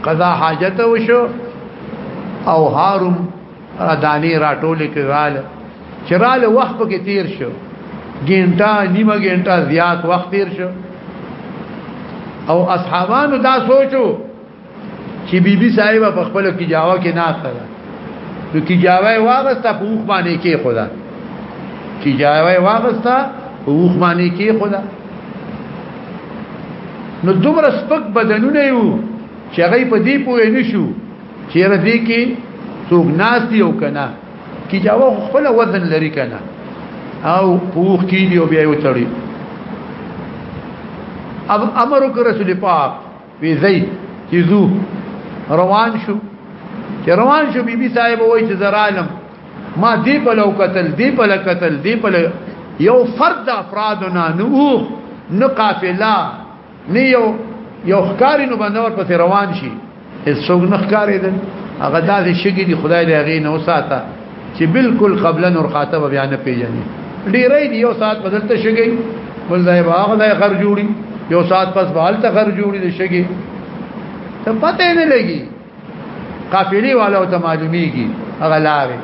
قضا حاجت وشو او هارم دانی راټولې کړهاله چراله وخت پکې تیر شو ګینټا نیمه ګینټا زیات وخت تیر شو او اصحابانو دا سوچو چې بیبي بی صاحب په خپل کې جاوا کې نه کړه نو کې جاوا واغسته په وخت باندې کې خدا کې جاوا واغسته په وخت باندې کې خدا نو دومره سپک بدنونه یو چې هغه په دې پوه نه شو چیرې دې کې څوک ناس دی او کنه کی جاوه خپل وزن لري کنه او پوخ کی دی او بیا یو تړي اب امر وکړ رسول پاک وی زی تیزو روان شو چې روان شو بیبي صاحب وای چې زرالم ما دی په لو قتل دی په لو قتل دی په یو فرد افراد نه نو نو قافله نه یو یو ښکاری نو باندې ورپسې روان شي هیڅ څوک نه ښکاری دی هغه داسې شګي دی خدای دې هغه نه وساته چې بالکل قبل نور خاطب بیا نه پیژني ډیرې دی یو ساعت بدلته شګي بل ځای باغ ځای غر جوړي یو ساعت پس بال ته غر جوړي دی شګي ته پته نه لګي قافلی والا او ته معلومیږي هغه لارې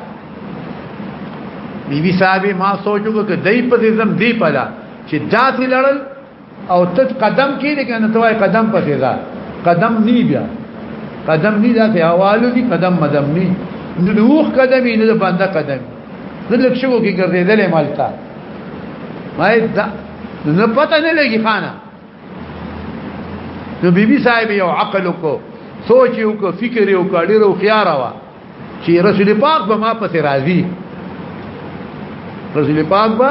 بیبي صاحب ما سوچو کې دای په دې زم دی پلا چې داسې لړل او ته قدم کې دې کنه ته وای قدم پسې دا قدم نی بیا قدم نی دا ته حوالو دي قدم مدم نی نو دوه قدم نه د باندې قدم نو لکه شو کې ګرځېدل مالتا ما دا نه پته نه لګي خانه نو بیبي صاحب یو عقل کو سوچ یو کو فکر یو کو ډیرو خيار وا چې رسول پاک به ما پسې راضي رسول پاک به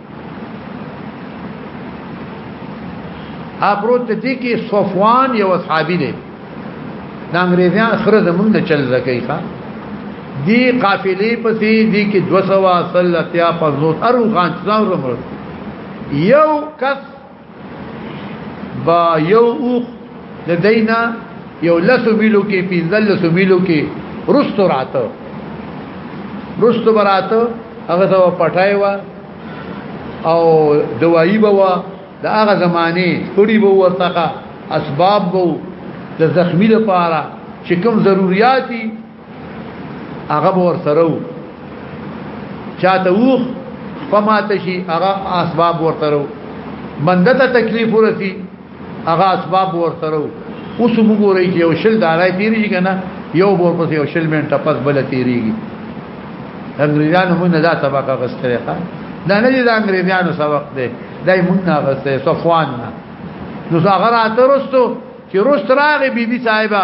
اپروت ته دي کې صفوان یو صحابي دی د انګريزان خره زمونږ نه چل زکای ښا دی قافلې پسې دی کې 200 اصل اتیا پزوت ارو خان څو یو کس با یو اوخ د دینا یو لسو میلو کې پینځل لسو میلو کې رستو راته رستو براته هغه ته پټای و او دوايي به و د هغه زمانه کړي به ورته اسباب وو د زخمی لپاره چې کوم ضرورتي هغه ور سره وو چاته وو فماته شي هغه اسباب ور سره وو بنده ته تکلیف ورسی هغه اسباب ور سره وو اوس موږ ورې چې یو شل دارای تیریږي کنه یو ور پسې یو شل منټه پس بل تیریږي انګریزانو موږ نه دا سبق غستره ښه دا نه دي د انګریزانو سبق دی دای موږ نه غستره صفوان نه نو هغه راترستو چې روست راغی بیبي صاحبہ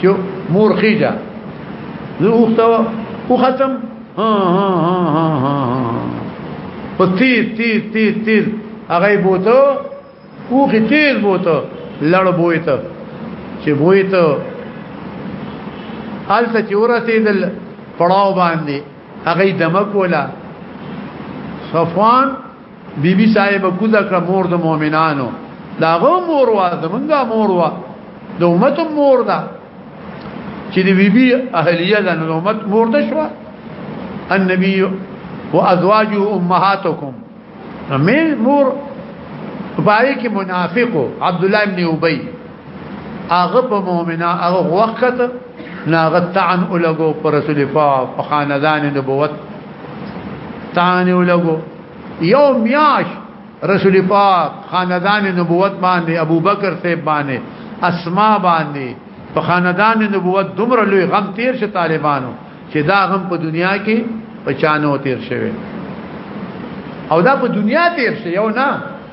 چې مور خيجه زه وخته او ختم ها ها ها ها ها په تیر تیر تیر تیر هغه بوته او کې تیر بوته لړ بوته چې بوته حالت چې ورسېدل پړاو باندې هغه دمک ولا صفوان بی بی صاحب کوزه کړه مور د مؤمنانو داغه مور وا زمونږه مور وا د امت مور ده چې د بی بی اهلیه د امت مور ده شو النبي وازواجه امهاتكم مې مور پای کې منافقو عبد الله ابن ابي هغه په مؤمنا هغه وخت ناغه طعن ولګو پر رسول پاک په خاندان نبوت طعن ولګو یوم یاش رسول پاک خاندان نبوت باندې ابوبکر ته باندې اسماء باندې په خاندان نبوت دومره لوی غم تیر شه طالبانو چې دا غم په دنیا کې پچانو تیر شوی او دا په دنیا تیر شي یو نه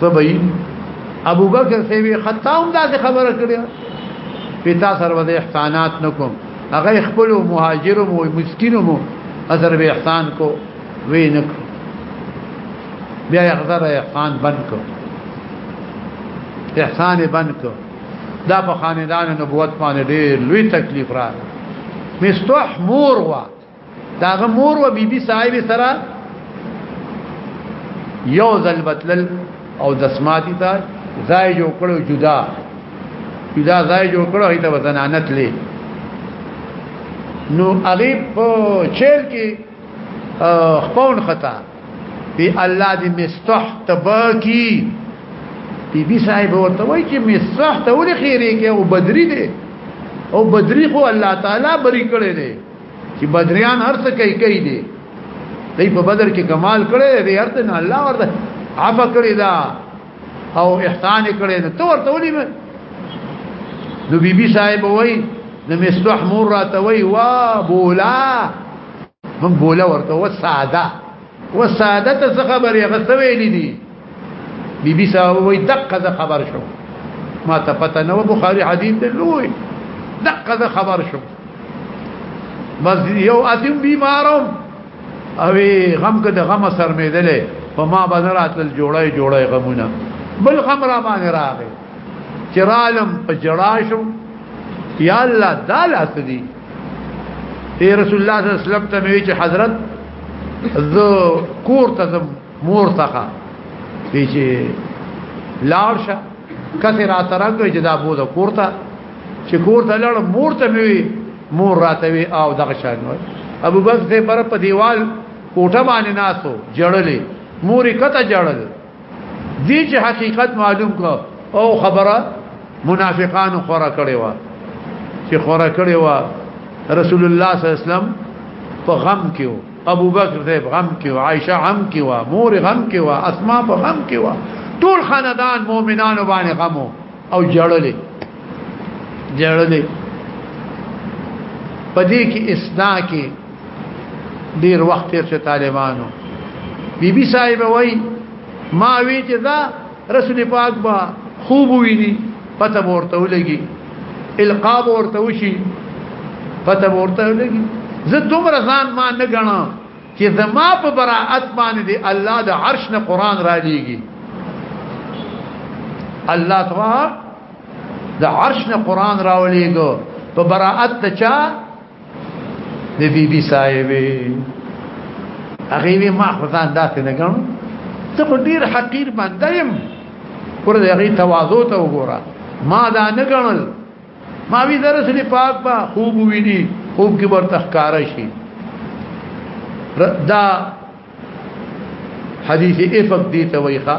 سبي ابو بکر سی وی خطا هم دا خبره کړی پتا سره ود احسانات نکوم هغه خپل مهاجر او مسکین مو اثر به احسان کو وینک بیا یغذر احسان بن کو احسان بن کو دا په خاندان نبوت باندې ډېر لوی تکلیف را مستح مور وا داغه مور او بیبي صاحب سره یو ځل بتلل او دسماتی ته ځای جوړ کړو جدا جدا ځای جوړ کړو هیته وزنانت لې نو هغه په چیل کې خپون خطا بی الله دې مستح تباکی بی بی صاحب ورته وای چې مستح ته ولې خیره کې او بدری دې او بدری خو الله تعالی بری کړی دی چې بدریان هر څه کوي کوي دي دې په بدر کې کمال کړي دې هر څه نه الله ورته عفا کړی دا او احسان کړی دا تو ورته ولي نو بي بي صاحب وای د مستح مور راته وای وا بولا من بولا ورته و ساده و ساده ته خبرې غسوي دي بیبي صاحب وای دقه ز خبر شو ما ته پته نو بخاری حدیث دی لوی دقه ز خبر شو بس یو ادم بیمارم او غم کده غم سر مې دله په ما باندې راتل جوړای جوړای غمونه بل غم را باندې راغی چرالم په جړا شو یا الله دال اسدی اے رسول الله صلی الله علیه وسلم ته وی چې حضرت زه کور ته مور تخا دی چې لاړ شه کته را ترنګ چې دا بوده کورته چې کورته لړ مور ته وی مور راته وی او دغه شان ابو بکر دې پر په دیوال کوټه باندې ناسو جړلې مورې کته جړل دې چې حقیقت معلوم کو او خبره منافقانو خورا کړي وا چې خورا کړي وا رسول الله صلی الله علیه وسلم په غم کې ابو بکر دې غم کې او عائشه غم کې وا مور غم کې وا اسماء په غم کې وا ټول خاندان مؤمنانو باندې غمو او جړلې جړلې پدې کې اسنا کې ډیر وخت تیر شه طالبانو بیبي صاحب وای ما وی چې دا رسول پاک با خوب ویني پته ورته ولګي القاب ورته وشي پته ورته ولګي زه دومره ځان ما نه غنا چې زما په براءت باندې دی الله د عرش نه قران را لېږي الله تعالی د عرش نه قران راولېګو په براءت ته چا د بی بی صاحبې هغه وی ما خو ځان داسې نه ګڼم ته خو ډیر حقیر بنده یم پر دې هغه تواضع ته وګوره ما دا نه ګڼل ما وی در رسول پاک با خوب ویني خوب کې ورته ښکارا شي دا حدیث افق دی ته ویخه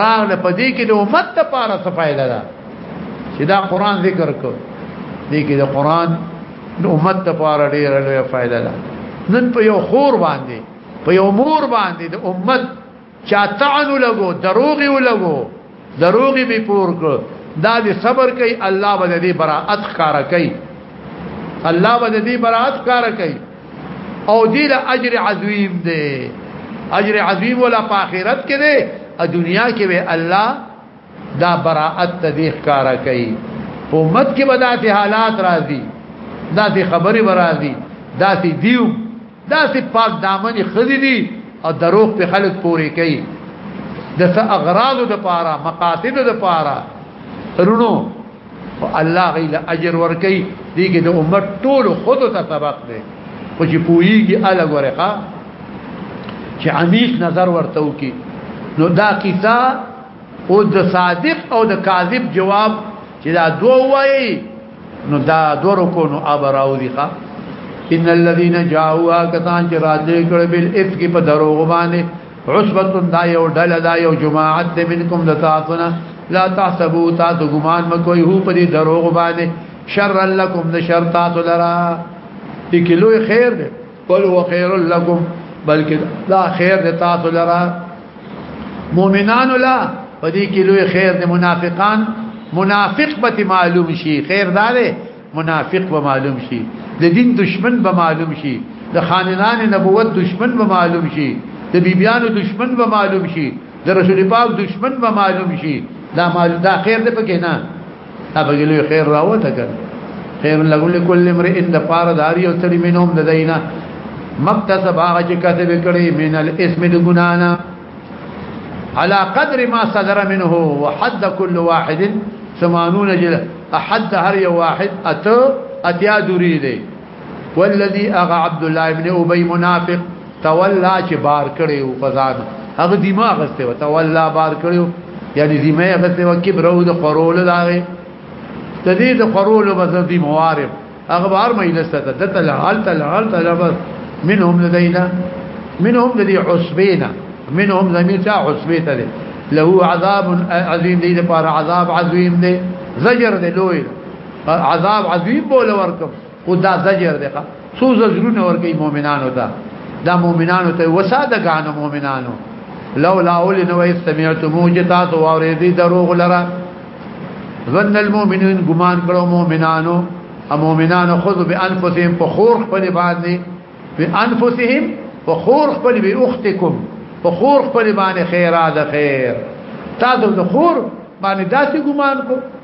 راغ نه پدې کې د امت لپاره څه فائدہ ده چې دا قران ذکر کو دې کې د قران د امت لپاره ډېره لویه فائدہ ده نن په یو خور باندې په یو مور باندې د امت چا تعن لګو دروغ لګو دروغي به پور کړ دا دې صبر کوي الله به دې برائت کار کوي الله به دې برائت کار کوي او دې له اجر عظیم دې اجر عظیم ولا په آخرت کې دې او دنیا کې به الله دا برائت تدیخ کار کوي په امت کې بداتې حالات راځي دا دې خبرې برازي دا دې دیو دا سي پاک دامن خزي دي او دروغ په خلق پوري کوي د څه اغراض د پاره مقاصد د پاره رونو الله غیل اجر ور کوي دي کې د امت ټول خود ته سبق دی خو چې پويږي الګ ورقه چې عمیق نظر ورته وکي نو دا کیسه او د صادق او د کاذب جواب چې دا دوه وایي نو دا دو رکو نو ابراو دی خواه ان الذين جاءوا کسان چې راځي کړ بل افک په دروغ باندې عصبه دا یو ډله دا یو جماعت منکم د تاسو نه لا تحسبوا تاسو ګمان مکوئ هو په دروغ باندې شر لكم د شر تاسو لرا کلو خیر دی قل هو خير لكم بلکې دا خیر د تاسو لرا مؤمنان لا پدې کې لوی خیر د منافقان منافق به معلوم شي خیر دار منافق به معلوم شي د دین دشمن به معلوم شي د خاندان نبوت دشمن به معلوم شي د بیبیانو دشمن به معلوم شي د رسول پاک دشمن به معلوم شي دا مال دا خیر دې پکې نه هغه ګلوي خیر راوته کړ خیر لګول کل امرئ ان د پاره داری او تری مينوم د دینه مکتسب هغه چې کسب کړي من الاسم د ګنانا على قدر ما صدر منه وحد كل واحد 80 جلد احد هر یو واحد اتو اتیا دوری دی والذي اغا عبد الله ابن ابي منافق تولى چې بار کړو فزاد هغه دماغ استه وتولى بار کړو یعنی ذمه غته وکي برو د خورول لاغه تدې د خورول بزدي موارب اخبار مې لسته د تل حال تل حال تل بس منهم لدينا منهم لدي عصبينا منهم ضمير تاع عصبيته دي له عذاب عظيم دي لپاره عذاب عظيم دي زجر دي لوی عذاب عظیم بوله ورکم او دا زجر دی څو زجرونه ورکي مؤمنانو ته دا مؤمنانو ته وساده غانو مؤمنانو لولا اول نو استمعتمو جتا تو اوریدي دروغ لرا ظن المؤمنون ګمان کړو مؤمنانو ا مؤمنانو خذ بانفسهم فخور خپل باندې بانفسهم فخور خپل بي اختكم فخور خپل باندې خیره ده خیر تاسو د خور باندې داسې ګمان کو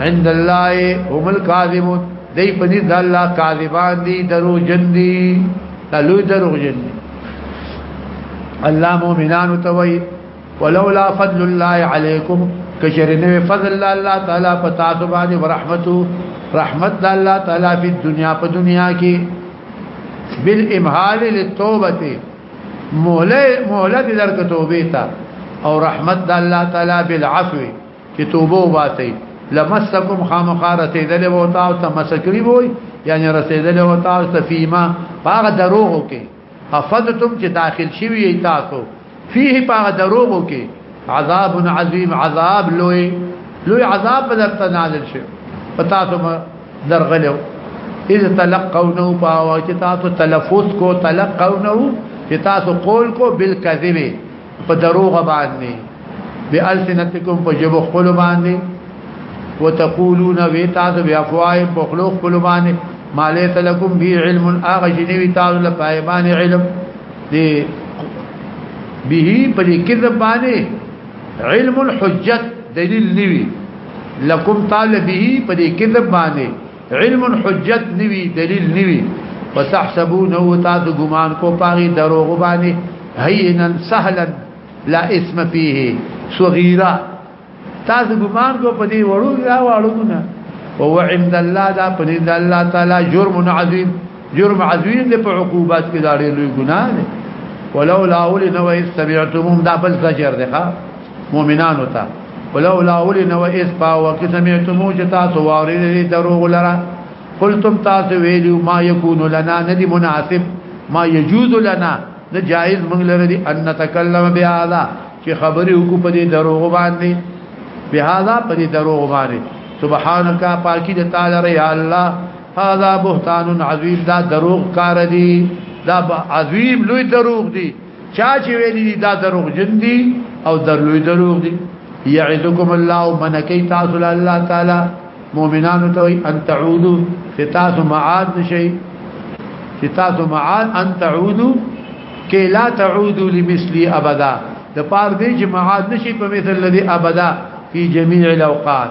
عند الله هم الكاذبون دی په دې د الله کاذبان دي درو جن دي تلو درو جن دي الله مؤمنان توي ولولا فضل الله عليكم کشرنه فضل الله تعالی پتا سو باندې ورحمتو رحمت الله تعالی په دنیا په دنیا کې بالامهال للتوبه مهله مهله درک توبه تا او رحمت الله تعالی بالعفو چې توبه وباسي لمسکم خامخارته دل وو تاسو ته مسکری وای یعنی رسیدل وو تاسو ته فیما هغه دروغ کې افدتم چې داخل شوی تاسو فيه هغه دروغ کې عذاب عظیم عذاب لوی لوی عذاب بدرته نازل شي پتا ته درغلو اذ تلقونه فاوجتات تلفظ کو تلقونه چې تاسو قول کو بالکذب په دروغ باندې بالسنتکم په جبو خپل باندې وتقولون وی تاسو بیا فوای په خلو خپل باندې ما ليس لكم به علم اغه جنوي تاسو له پایمان علم دی به په کذب باندې علم الحجت دلیل نیوی لکم طالبه په دې کذب باندې علم حجت نوی دلیل نوی وتحسبونه وتاد ګمان کو پاغي دروغ باندې هینا سهلا لا اسم فيه صغيره تاسو ګمان کو په دې وړو یا وړو نه او عند الله دا په دې الله تعالی جرم عظیم جرم عظیم دې په عقوبات کې داري لوی ګناه ولولا اول نو استبعتمهم دا بل زجر ده مؤمنانو ته ولولا اولنا واذ با وقسمتم جتا سواري دروغ لرا قلتم تاسو ویلو ما یکون لنا ندی مناسب ما یجوز لنا نه جایز موږ لره دي ان نتکلم بهذا چې خبرې وکړو په دې دروغ باندې بهذا په دې دروغ باندې سبحانك پاکي د تعالی ري الله هذا بهتان عظیم دا دروغ کار دي دا عظیم لوی دروغ دي چا چې ویلي دي دا دروغ جن دي او درلوی دروغ دي یعدکم الله منکی تاسو الله تعالی مؤمنانو ته ان تعودو چې تاسو معاد نشي چې تاسو معاد ان تعودو کې لا تعودو لمثلی ابدا د پاره دې چې معاد نشي په مثل لدی ابدا فی جميع الاوقات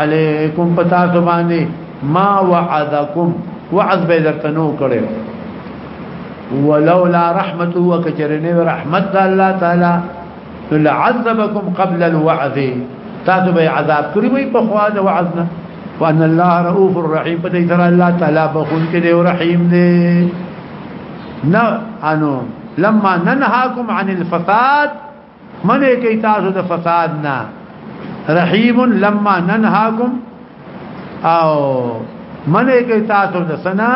علیکم پتا سو باندې ما وعدکم وعد به درته نو کړو ولولا رحمته وکجرنه رحمت الله تعالی لعذبكم قبل الوعد تاسو به عذاب کړی وي په خوا د وعدنا وان الله رؤوف الرحیم په دې سره الله تعالی بخون کې دی او رحیم دی نه انو لما ننهاكم عن الفساد منه کوي تاسو د فساد نه رحیم لما ننهاکم او منه کوي تاسو د سنا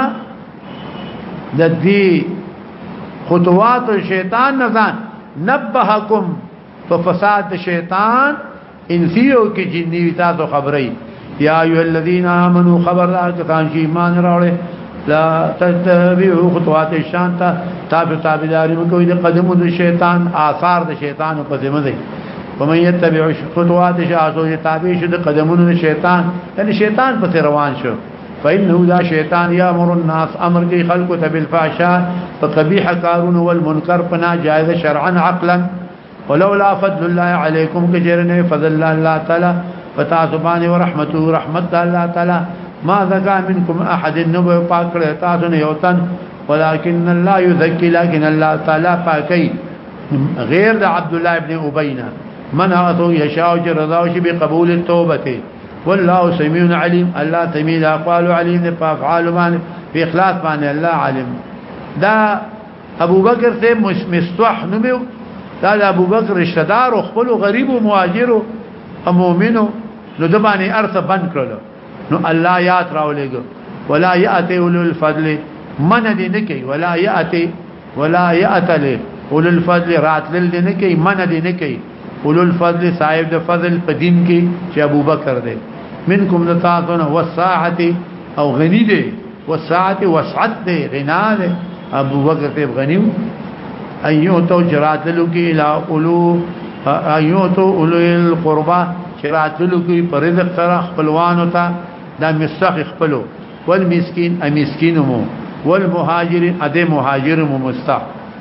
د دې خطوات شیطان نه ځان نبهکم په فساد شیطان انسیو کې جنی تاسو خبرې یا ایو الذین آمنو خبردار کسان چې ایمان راوړې لا تتبعوا خطوات الشانتا تابع تابعداري وکوي د قدمو د شیطان آثار د شیطان په ذمه دي ومن يتبع خطوات شاسو تابع شو د قدمو د شیطان یعنی شیطان په روان شو فإنه ذا شیطان یامر الناس امر کوي خلق ته بالفحشاء فقبيح کارون والمنکر پنا جائز شرعا عقلا ولولا فضل الله علیکم کجرنه فضل الله الله تعالی فتا سبحانه ورحمته ورحمت الله تعالی ما زکا منکم احد نو پاک کړه تاسو نه یو تن ولكن الله يزكي لكن الله تعالی پاکي غیر د عبد الله ابن ابینا من هغه یشاء چې رضا او شی به قبول التوبه والله سميع عليم الله سميع اقوال عليم په افعال باندې په اخلاص باندې الله عالم دا ابو بکر ته مستوح نومو دا د ابو بکر رشتہ دار او خپل غریب او مهاجر او مؤمنو نو د باندې ارث بند کړل نو الله یاد راولېګ ولا یاتی اول الفضل من دې نه کوي ولا یاتی ولا یاتل اول الفضل راتل دې نه کوي من دې نه کوي اولو الفضل صاحب د فضل په دین کې چې ابو بکر دی منکم د تاسو نه وساعت او غنی دی وساعت وسعت دی غنا دی ابو بکر ته غنی ایو تو جرات لوکي الا اولو ایو تو اولو القربا جرات لوکي پر رزق سره خپلوان او تا دا مسخ خپلو والمسكين امسكين مو والمهاجر ادي مهاجر مو مستا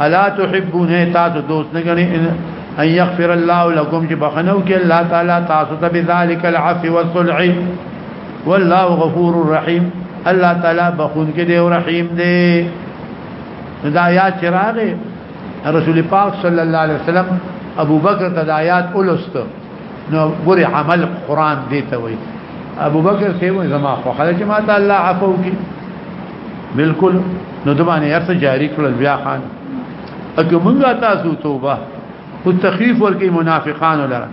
الا تحبون تاسو دوست نه غني ان يغفر الله لكم چې بخنو کې الله تعالی تاسو ته بذلك العفو والصلح والله غفور رحيم الله تعالی بخون کې دی او رحیم دی دا آیات چراغه رسول پاک صلی الله علیه وسلم ابو بکر ته آیات اولست نو ګوري عمل قران دی ته وای ابو بکر سیمه زما خو خلک ما ته الله عفو کی بالکل نو د باندې هرڅه جاری کړل بیا خان اګه مونږه تاسو توبه او تخفیف ورکی منافقان لره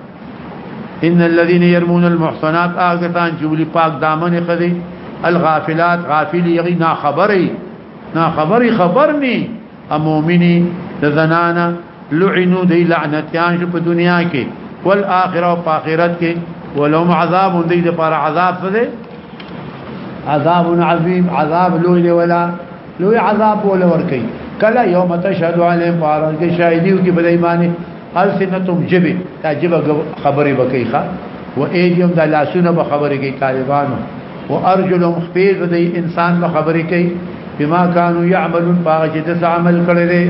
ان الذين يرمون المحصنات اغتان جولي پاک دامن خدي الغافلات غافل یغی نا خبری نا خبری خبرنی امومنی د زنانا لعنو دی لعنتیان شو په دنیا کې والآخرة او په آخرت کې ولهم عذاب دی د پر عذاب څه عذاب عظیم عذاب لوی دی ولا لوی عذاب ولا ور کوي کله یوم تشهد علیهم فارن کې شاهدیو کې بدای معنی السنتم جبه تعجب خبرې بکې ښا و ایدیوم د لاسونه به خبرې کوي طالبانو و ارجلهم خپیر د انسان به خبرې کوي بما كانوا يعملون باغ چې د عمل کړی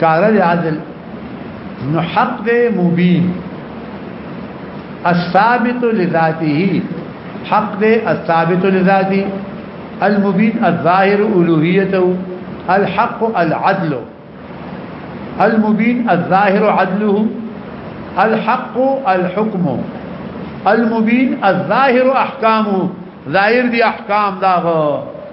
كارل عدل نحق مبين الثابت لذاته حق دے الثابت لذاته المبين الظاهر ألوهيته الحق العدل المبين الظاهر عدله الحق الحكم المبين الظاهر احكامه ظاهر دي احكام داغه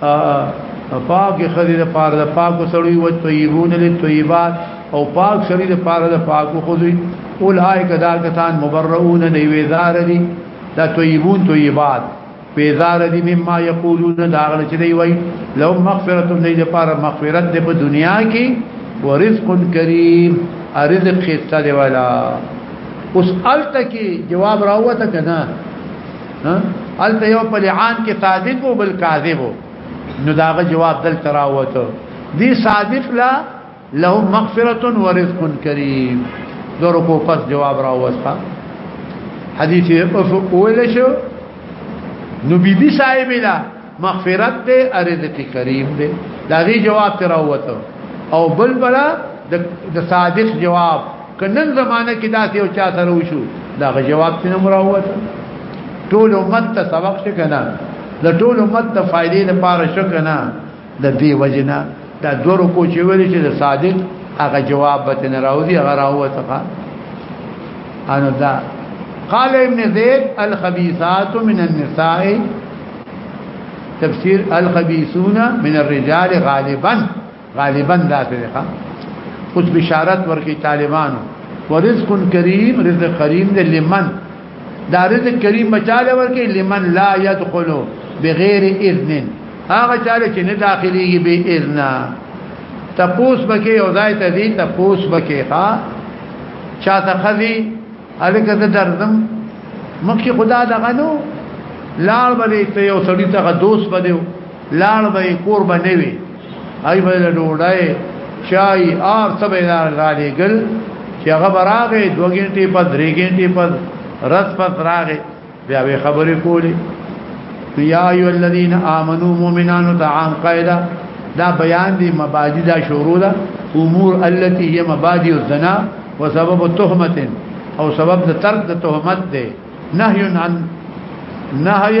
پاک خدي د پاره د پاک سړی او طیبون له طیبات او پاک سړی د پاره د پاک خدي اولای کدا کتان مبرؤون دی وزار دي دا طیبون طیبات وزار دي مما یقولون دا غل چې دی وای لو مغفرت دی د پاره مغفرت د په دنیا کې ورزق کریم ارزق خسته دی ولا اوس الته کې جواب راوته کنه الته یو په لعان کې صادق او بل کاذب نو داغه جواب دل تراوته دی صادق لا له مغفرة ورزق کریم دورو کو پس جواب را وستا حدیث اف اول شو نو بی بی صاحب لا مغفرت دې ارزق کریم دې دا غي جواب تر اوته او بل بلا د صادق جواب کنن زمانه کې داسې او چا سره وشو دا غي جواب تنه مراوت ټول امت ته سبق شکنه د ټول امت ته فائدې لپاره شکنه د دې وجنه دا دوه رکو چې ویل چې د صادق هغه جواب به نه راوځي هغه راوته انو دا قال ابن زيد الخبيثات من النساء تفسير الخبيثون من الرجال غالبا غالبا دا طریقه خود بشارت ورکی طالبانو ورزق کریم رزق کریم دې لمن دا رزق کریم بچاله ورکه لمن لا يدخل بغیر اذن هغه چاله چې نه داخليږي به اذن تپوس بکې او ځای ته دي تپوس بکې ها چاته خذي الکه د درزم مخکې خدا دغه نو لار باندې ته یو سړی ته دوست بنو لاړ به کور به نه وي هاي به ډوډۍ چای آر څه به را لګل چې هغه براغه دوه غنټې په درې غنټې په رس پس راغې بیا به خبرې کولې یا ایو الذین آمنو مومنان تعام قاعده دا بیان دی مبادی دا شروع دا امور التي هي مبادی الزنا وسبب التهمه او سبب د ترک د تهمت دی نهي عن نهي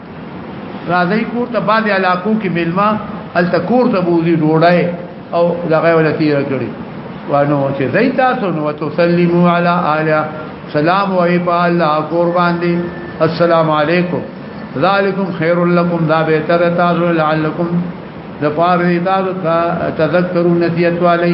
راځي کور ته بعد علاقو کې ملما ال تکور ته بوزي ډوړای او دغه ولتی راکړي وانو چې زي تاسو نو تسلمو علی اعلی سلام وای په الله قربان دي السلام علیکم ذالکم خیر لکم دا به تر تاسو لعلکم د پاره تاسو تذکرون نسیت والی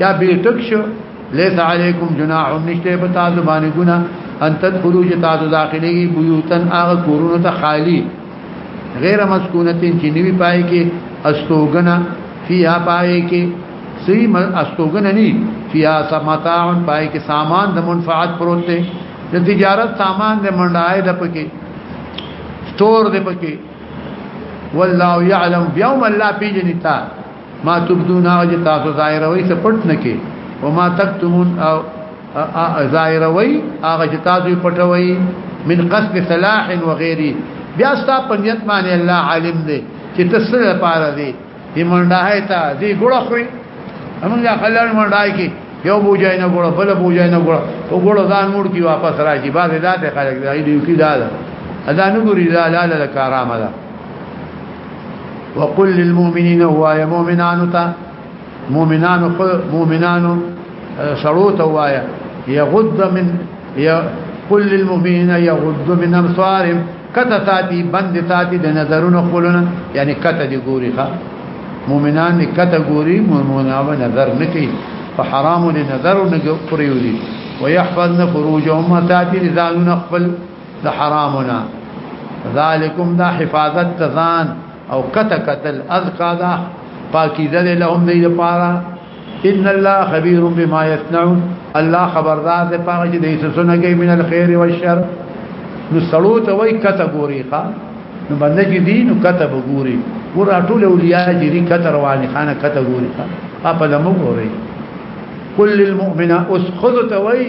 یا بیتک شو لیس علیکم جناح نشته په تاسو باندې ګنا ان تدخلوا جتاسو داخلي بیوتن هغه کورونو ته خالی غیر مسکونتین چې نیوی پای کې استوګنا فیها پای کې سی استوګنا نی فیها سمتاع پای کې سامان د منفعت پروت دی د تجارت سامان د منډای د پکې ستور د پکې والله يعلم بيوم الله بيجنتا ما تبدون او چې تاسو ظاهروي څه پټ نه کې او ما تکتمون او ظاهروي هغه چې تاسو پټوي من قصد صلاح و غیره بیا ستا پنیت باندې الله عالم دی چې تاسو لپاره دی ایمانډای ته دی ګړه خوې همغه خلل منډای کې یو بوجای نه ګړه بل بوجای نه ګړه او ګړه ځان موړ کی واپس راځي بعد ذات خلک دی دی کی دا دا نه ګوري دا لاله کارامه ده وقل للمؤمنين هو يا مؤمنان تا مؤمنان مؤمنان شروط هو يغض من قل للمؤمنين يغض من ابصارهم کته تاتی بند تاتی د نظرونو خلونه یعنی کته دی ګوري ښا مؤمنان دی کته ګوري مؤمنان نظر نکي په حرامو دی نظر نه ګوري ويحفظن فروجهم تاتی ځانونه خپل د حرامنا ذالکم دا حفاظت تزان او قطع قتل اذکا دا پاکی ذل لهم دی لپارا ان الله خبير بما يصنعون الله خبردار دی پاکی چې دیسه سنګي من الخير والشر نو سړو ته وای کته ګوري ښا نو باندې چې دین کته ګوري ور ټول اولیاء چې دین کته رواني خانه کته ګوري ښا په لمو ګوري کل المؤمنات اس خذ توي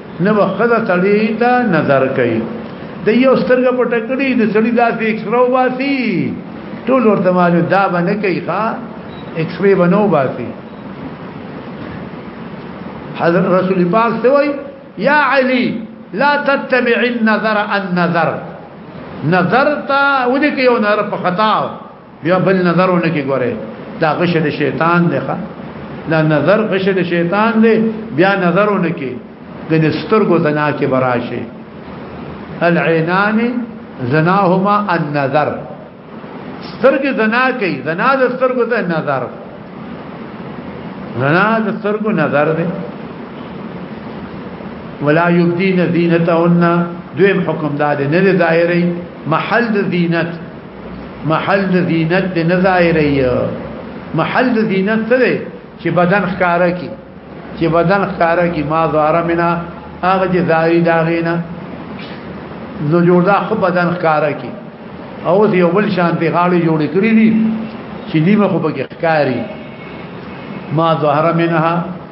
نه وخذ سړی ته نظر کوي د یو سترګه په ټکړی د سړی داسې اکسرو باسي ټول ورته مالو دا باندې کوي ښا اکسرې بنو باسي حضرت رسول پاک ته وای یا علی لا تتبع النظر النظر نظرتا ودی کې یو نظر په خطا بیا بل نظرونه کې ګوره دا غشه د شیطان دی ښا دا نظر غشه د شیطان دی بیا نظرونه کې د سترګو زنا کې براشي العینان زناهما النظر سترګې زنا کوي زنا د سترګو ته نظر زنا د سترګو نظر دی ولا یبدین زینتهن دویم حکم دا دی نه ظاهری محل زینت محل د زینت د نه ظاهري محل د زینت څه دی چې بدن ښکارا کی چې بدن ښکارا کی ما ظاهر منا هغه چې ظاهري داغینا نو جوړ دا خو بدن ښکارا کی او دی اول شان دی غاړي جوړ کړی دي چې نیمه خو پکې ښکاری ما ظاهر منها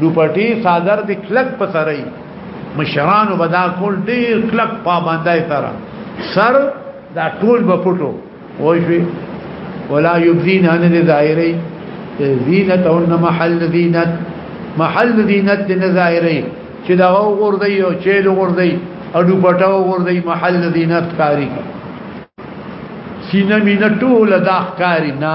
دوپټي صادر د کلک په سرای مشرانو بدا کول ډیر کلک پابندای تر سر دا ټول به پټو وایي ولا یبدین ان ظاهری زینت او محل زینت محل زینت د ظاهری چې دا وګوردی او چې وګوردی او دوپټه وګوردی محل زینت کاری سینه مینه ټول دا کاری نه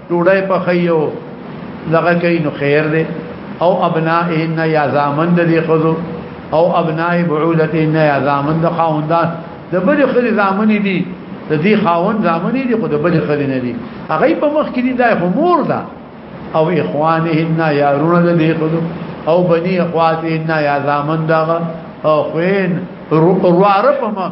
ډوډۍ په خيو دغه کوي نو خیر دی او ابنائهن یا زامن د دې خزو او ابناء بعولتهن یا زامن د خاوندان د بل خزې زامن دي د دې خاوند زامن دي خو د بل خزې نه دي هغه په مخ کې دي د مور ده او اخوانهن یا رونه د دې خزو او بني اخواتهن یا زامن دغه او خوین رواره په مخ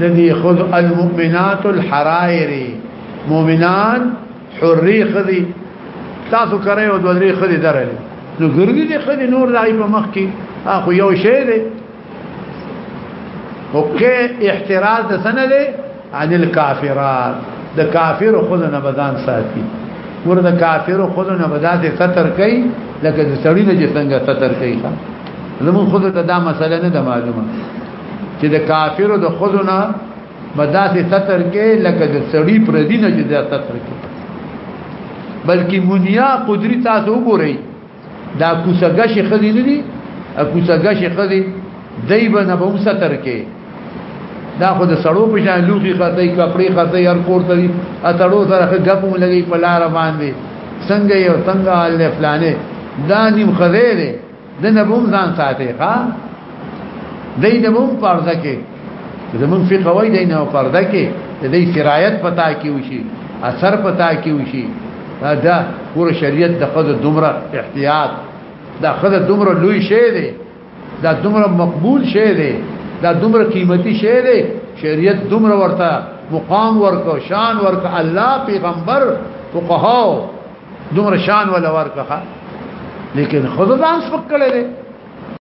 ندی خود المؤمنات الحرائر مؤمنان حری خدی تاسو کرے او دودری خدی درلی نو ګرځي دي خدي نور لای په مخ کې اخو یو شی دی اوکه احتراز د سنه دی عن الكافرات د کافر خود نه بدن ساتي ور د کافر خود نه بدات ستر کوي لکه د سړی نه څنګه ستر کوي زمون خود ته دا مسله نه ده معلومه چې د کافرو د خودونه بداسې ستر کې لکه د سړی پر دینه چې د ستر کې بلکې منیا قدرت تاسو وګورئ دا کوسګش خدي نه دي کوسګش خدي دای به نه به ستر کې دا خو د سړو په شان لوخي خاطي کپڑے خاطي هر کور ته دي اتړو سره غپم لګي په لار باندې څنګه یو څنګه ال فلانه دا نیم خزه د نبوم ځان ساتي ښا د نبوم پرده کې زمون فقه وای د نه پرده کې د دې سرایت پتا کې وشي اثر پتا کې وشي دا پور شریعت د خود دومره احتیاط دا خود دومره لوی شی دی دا دومره مقبول شی دی دا دومره قیمتي شی دی شریعت دومره ورته مقام ورکو شان ورکو الله پیغمبر فقهاو دومره شان ولا ورکه لیکن خود ځان سپک کړی دی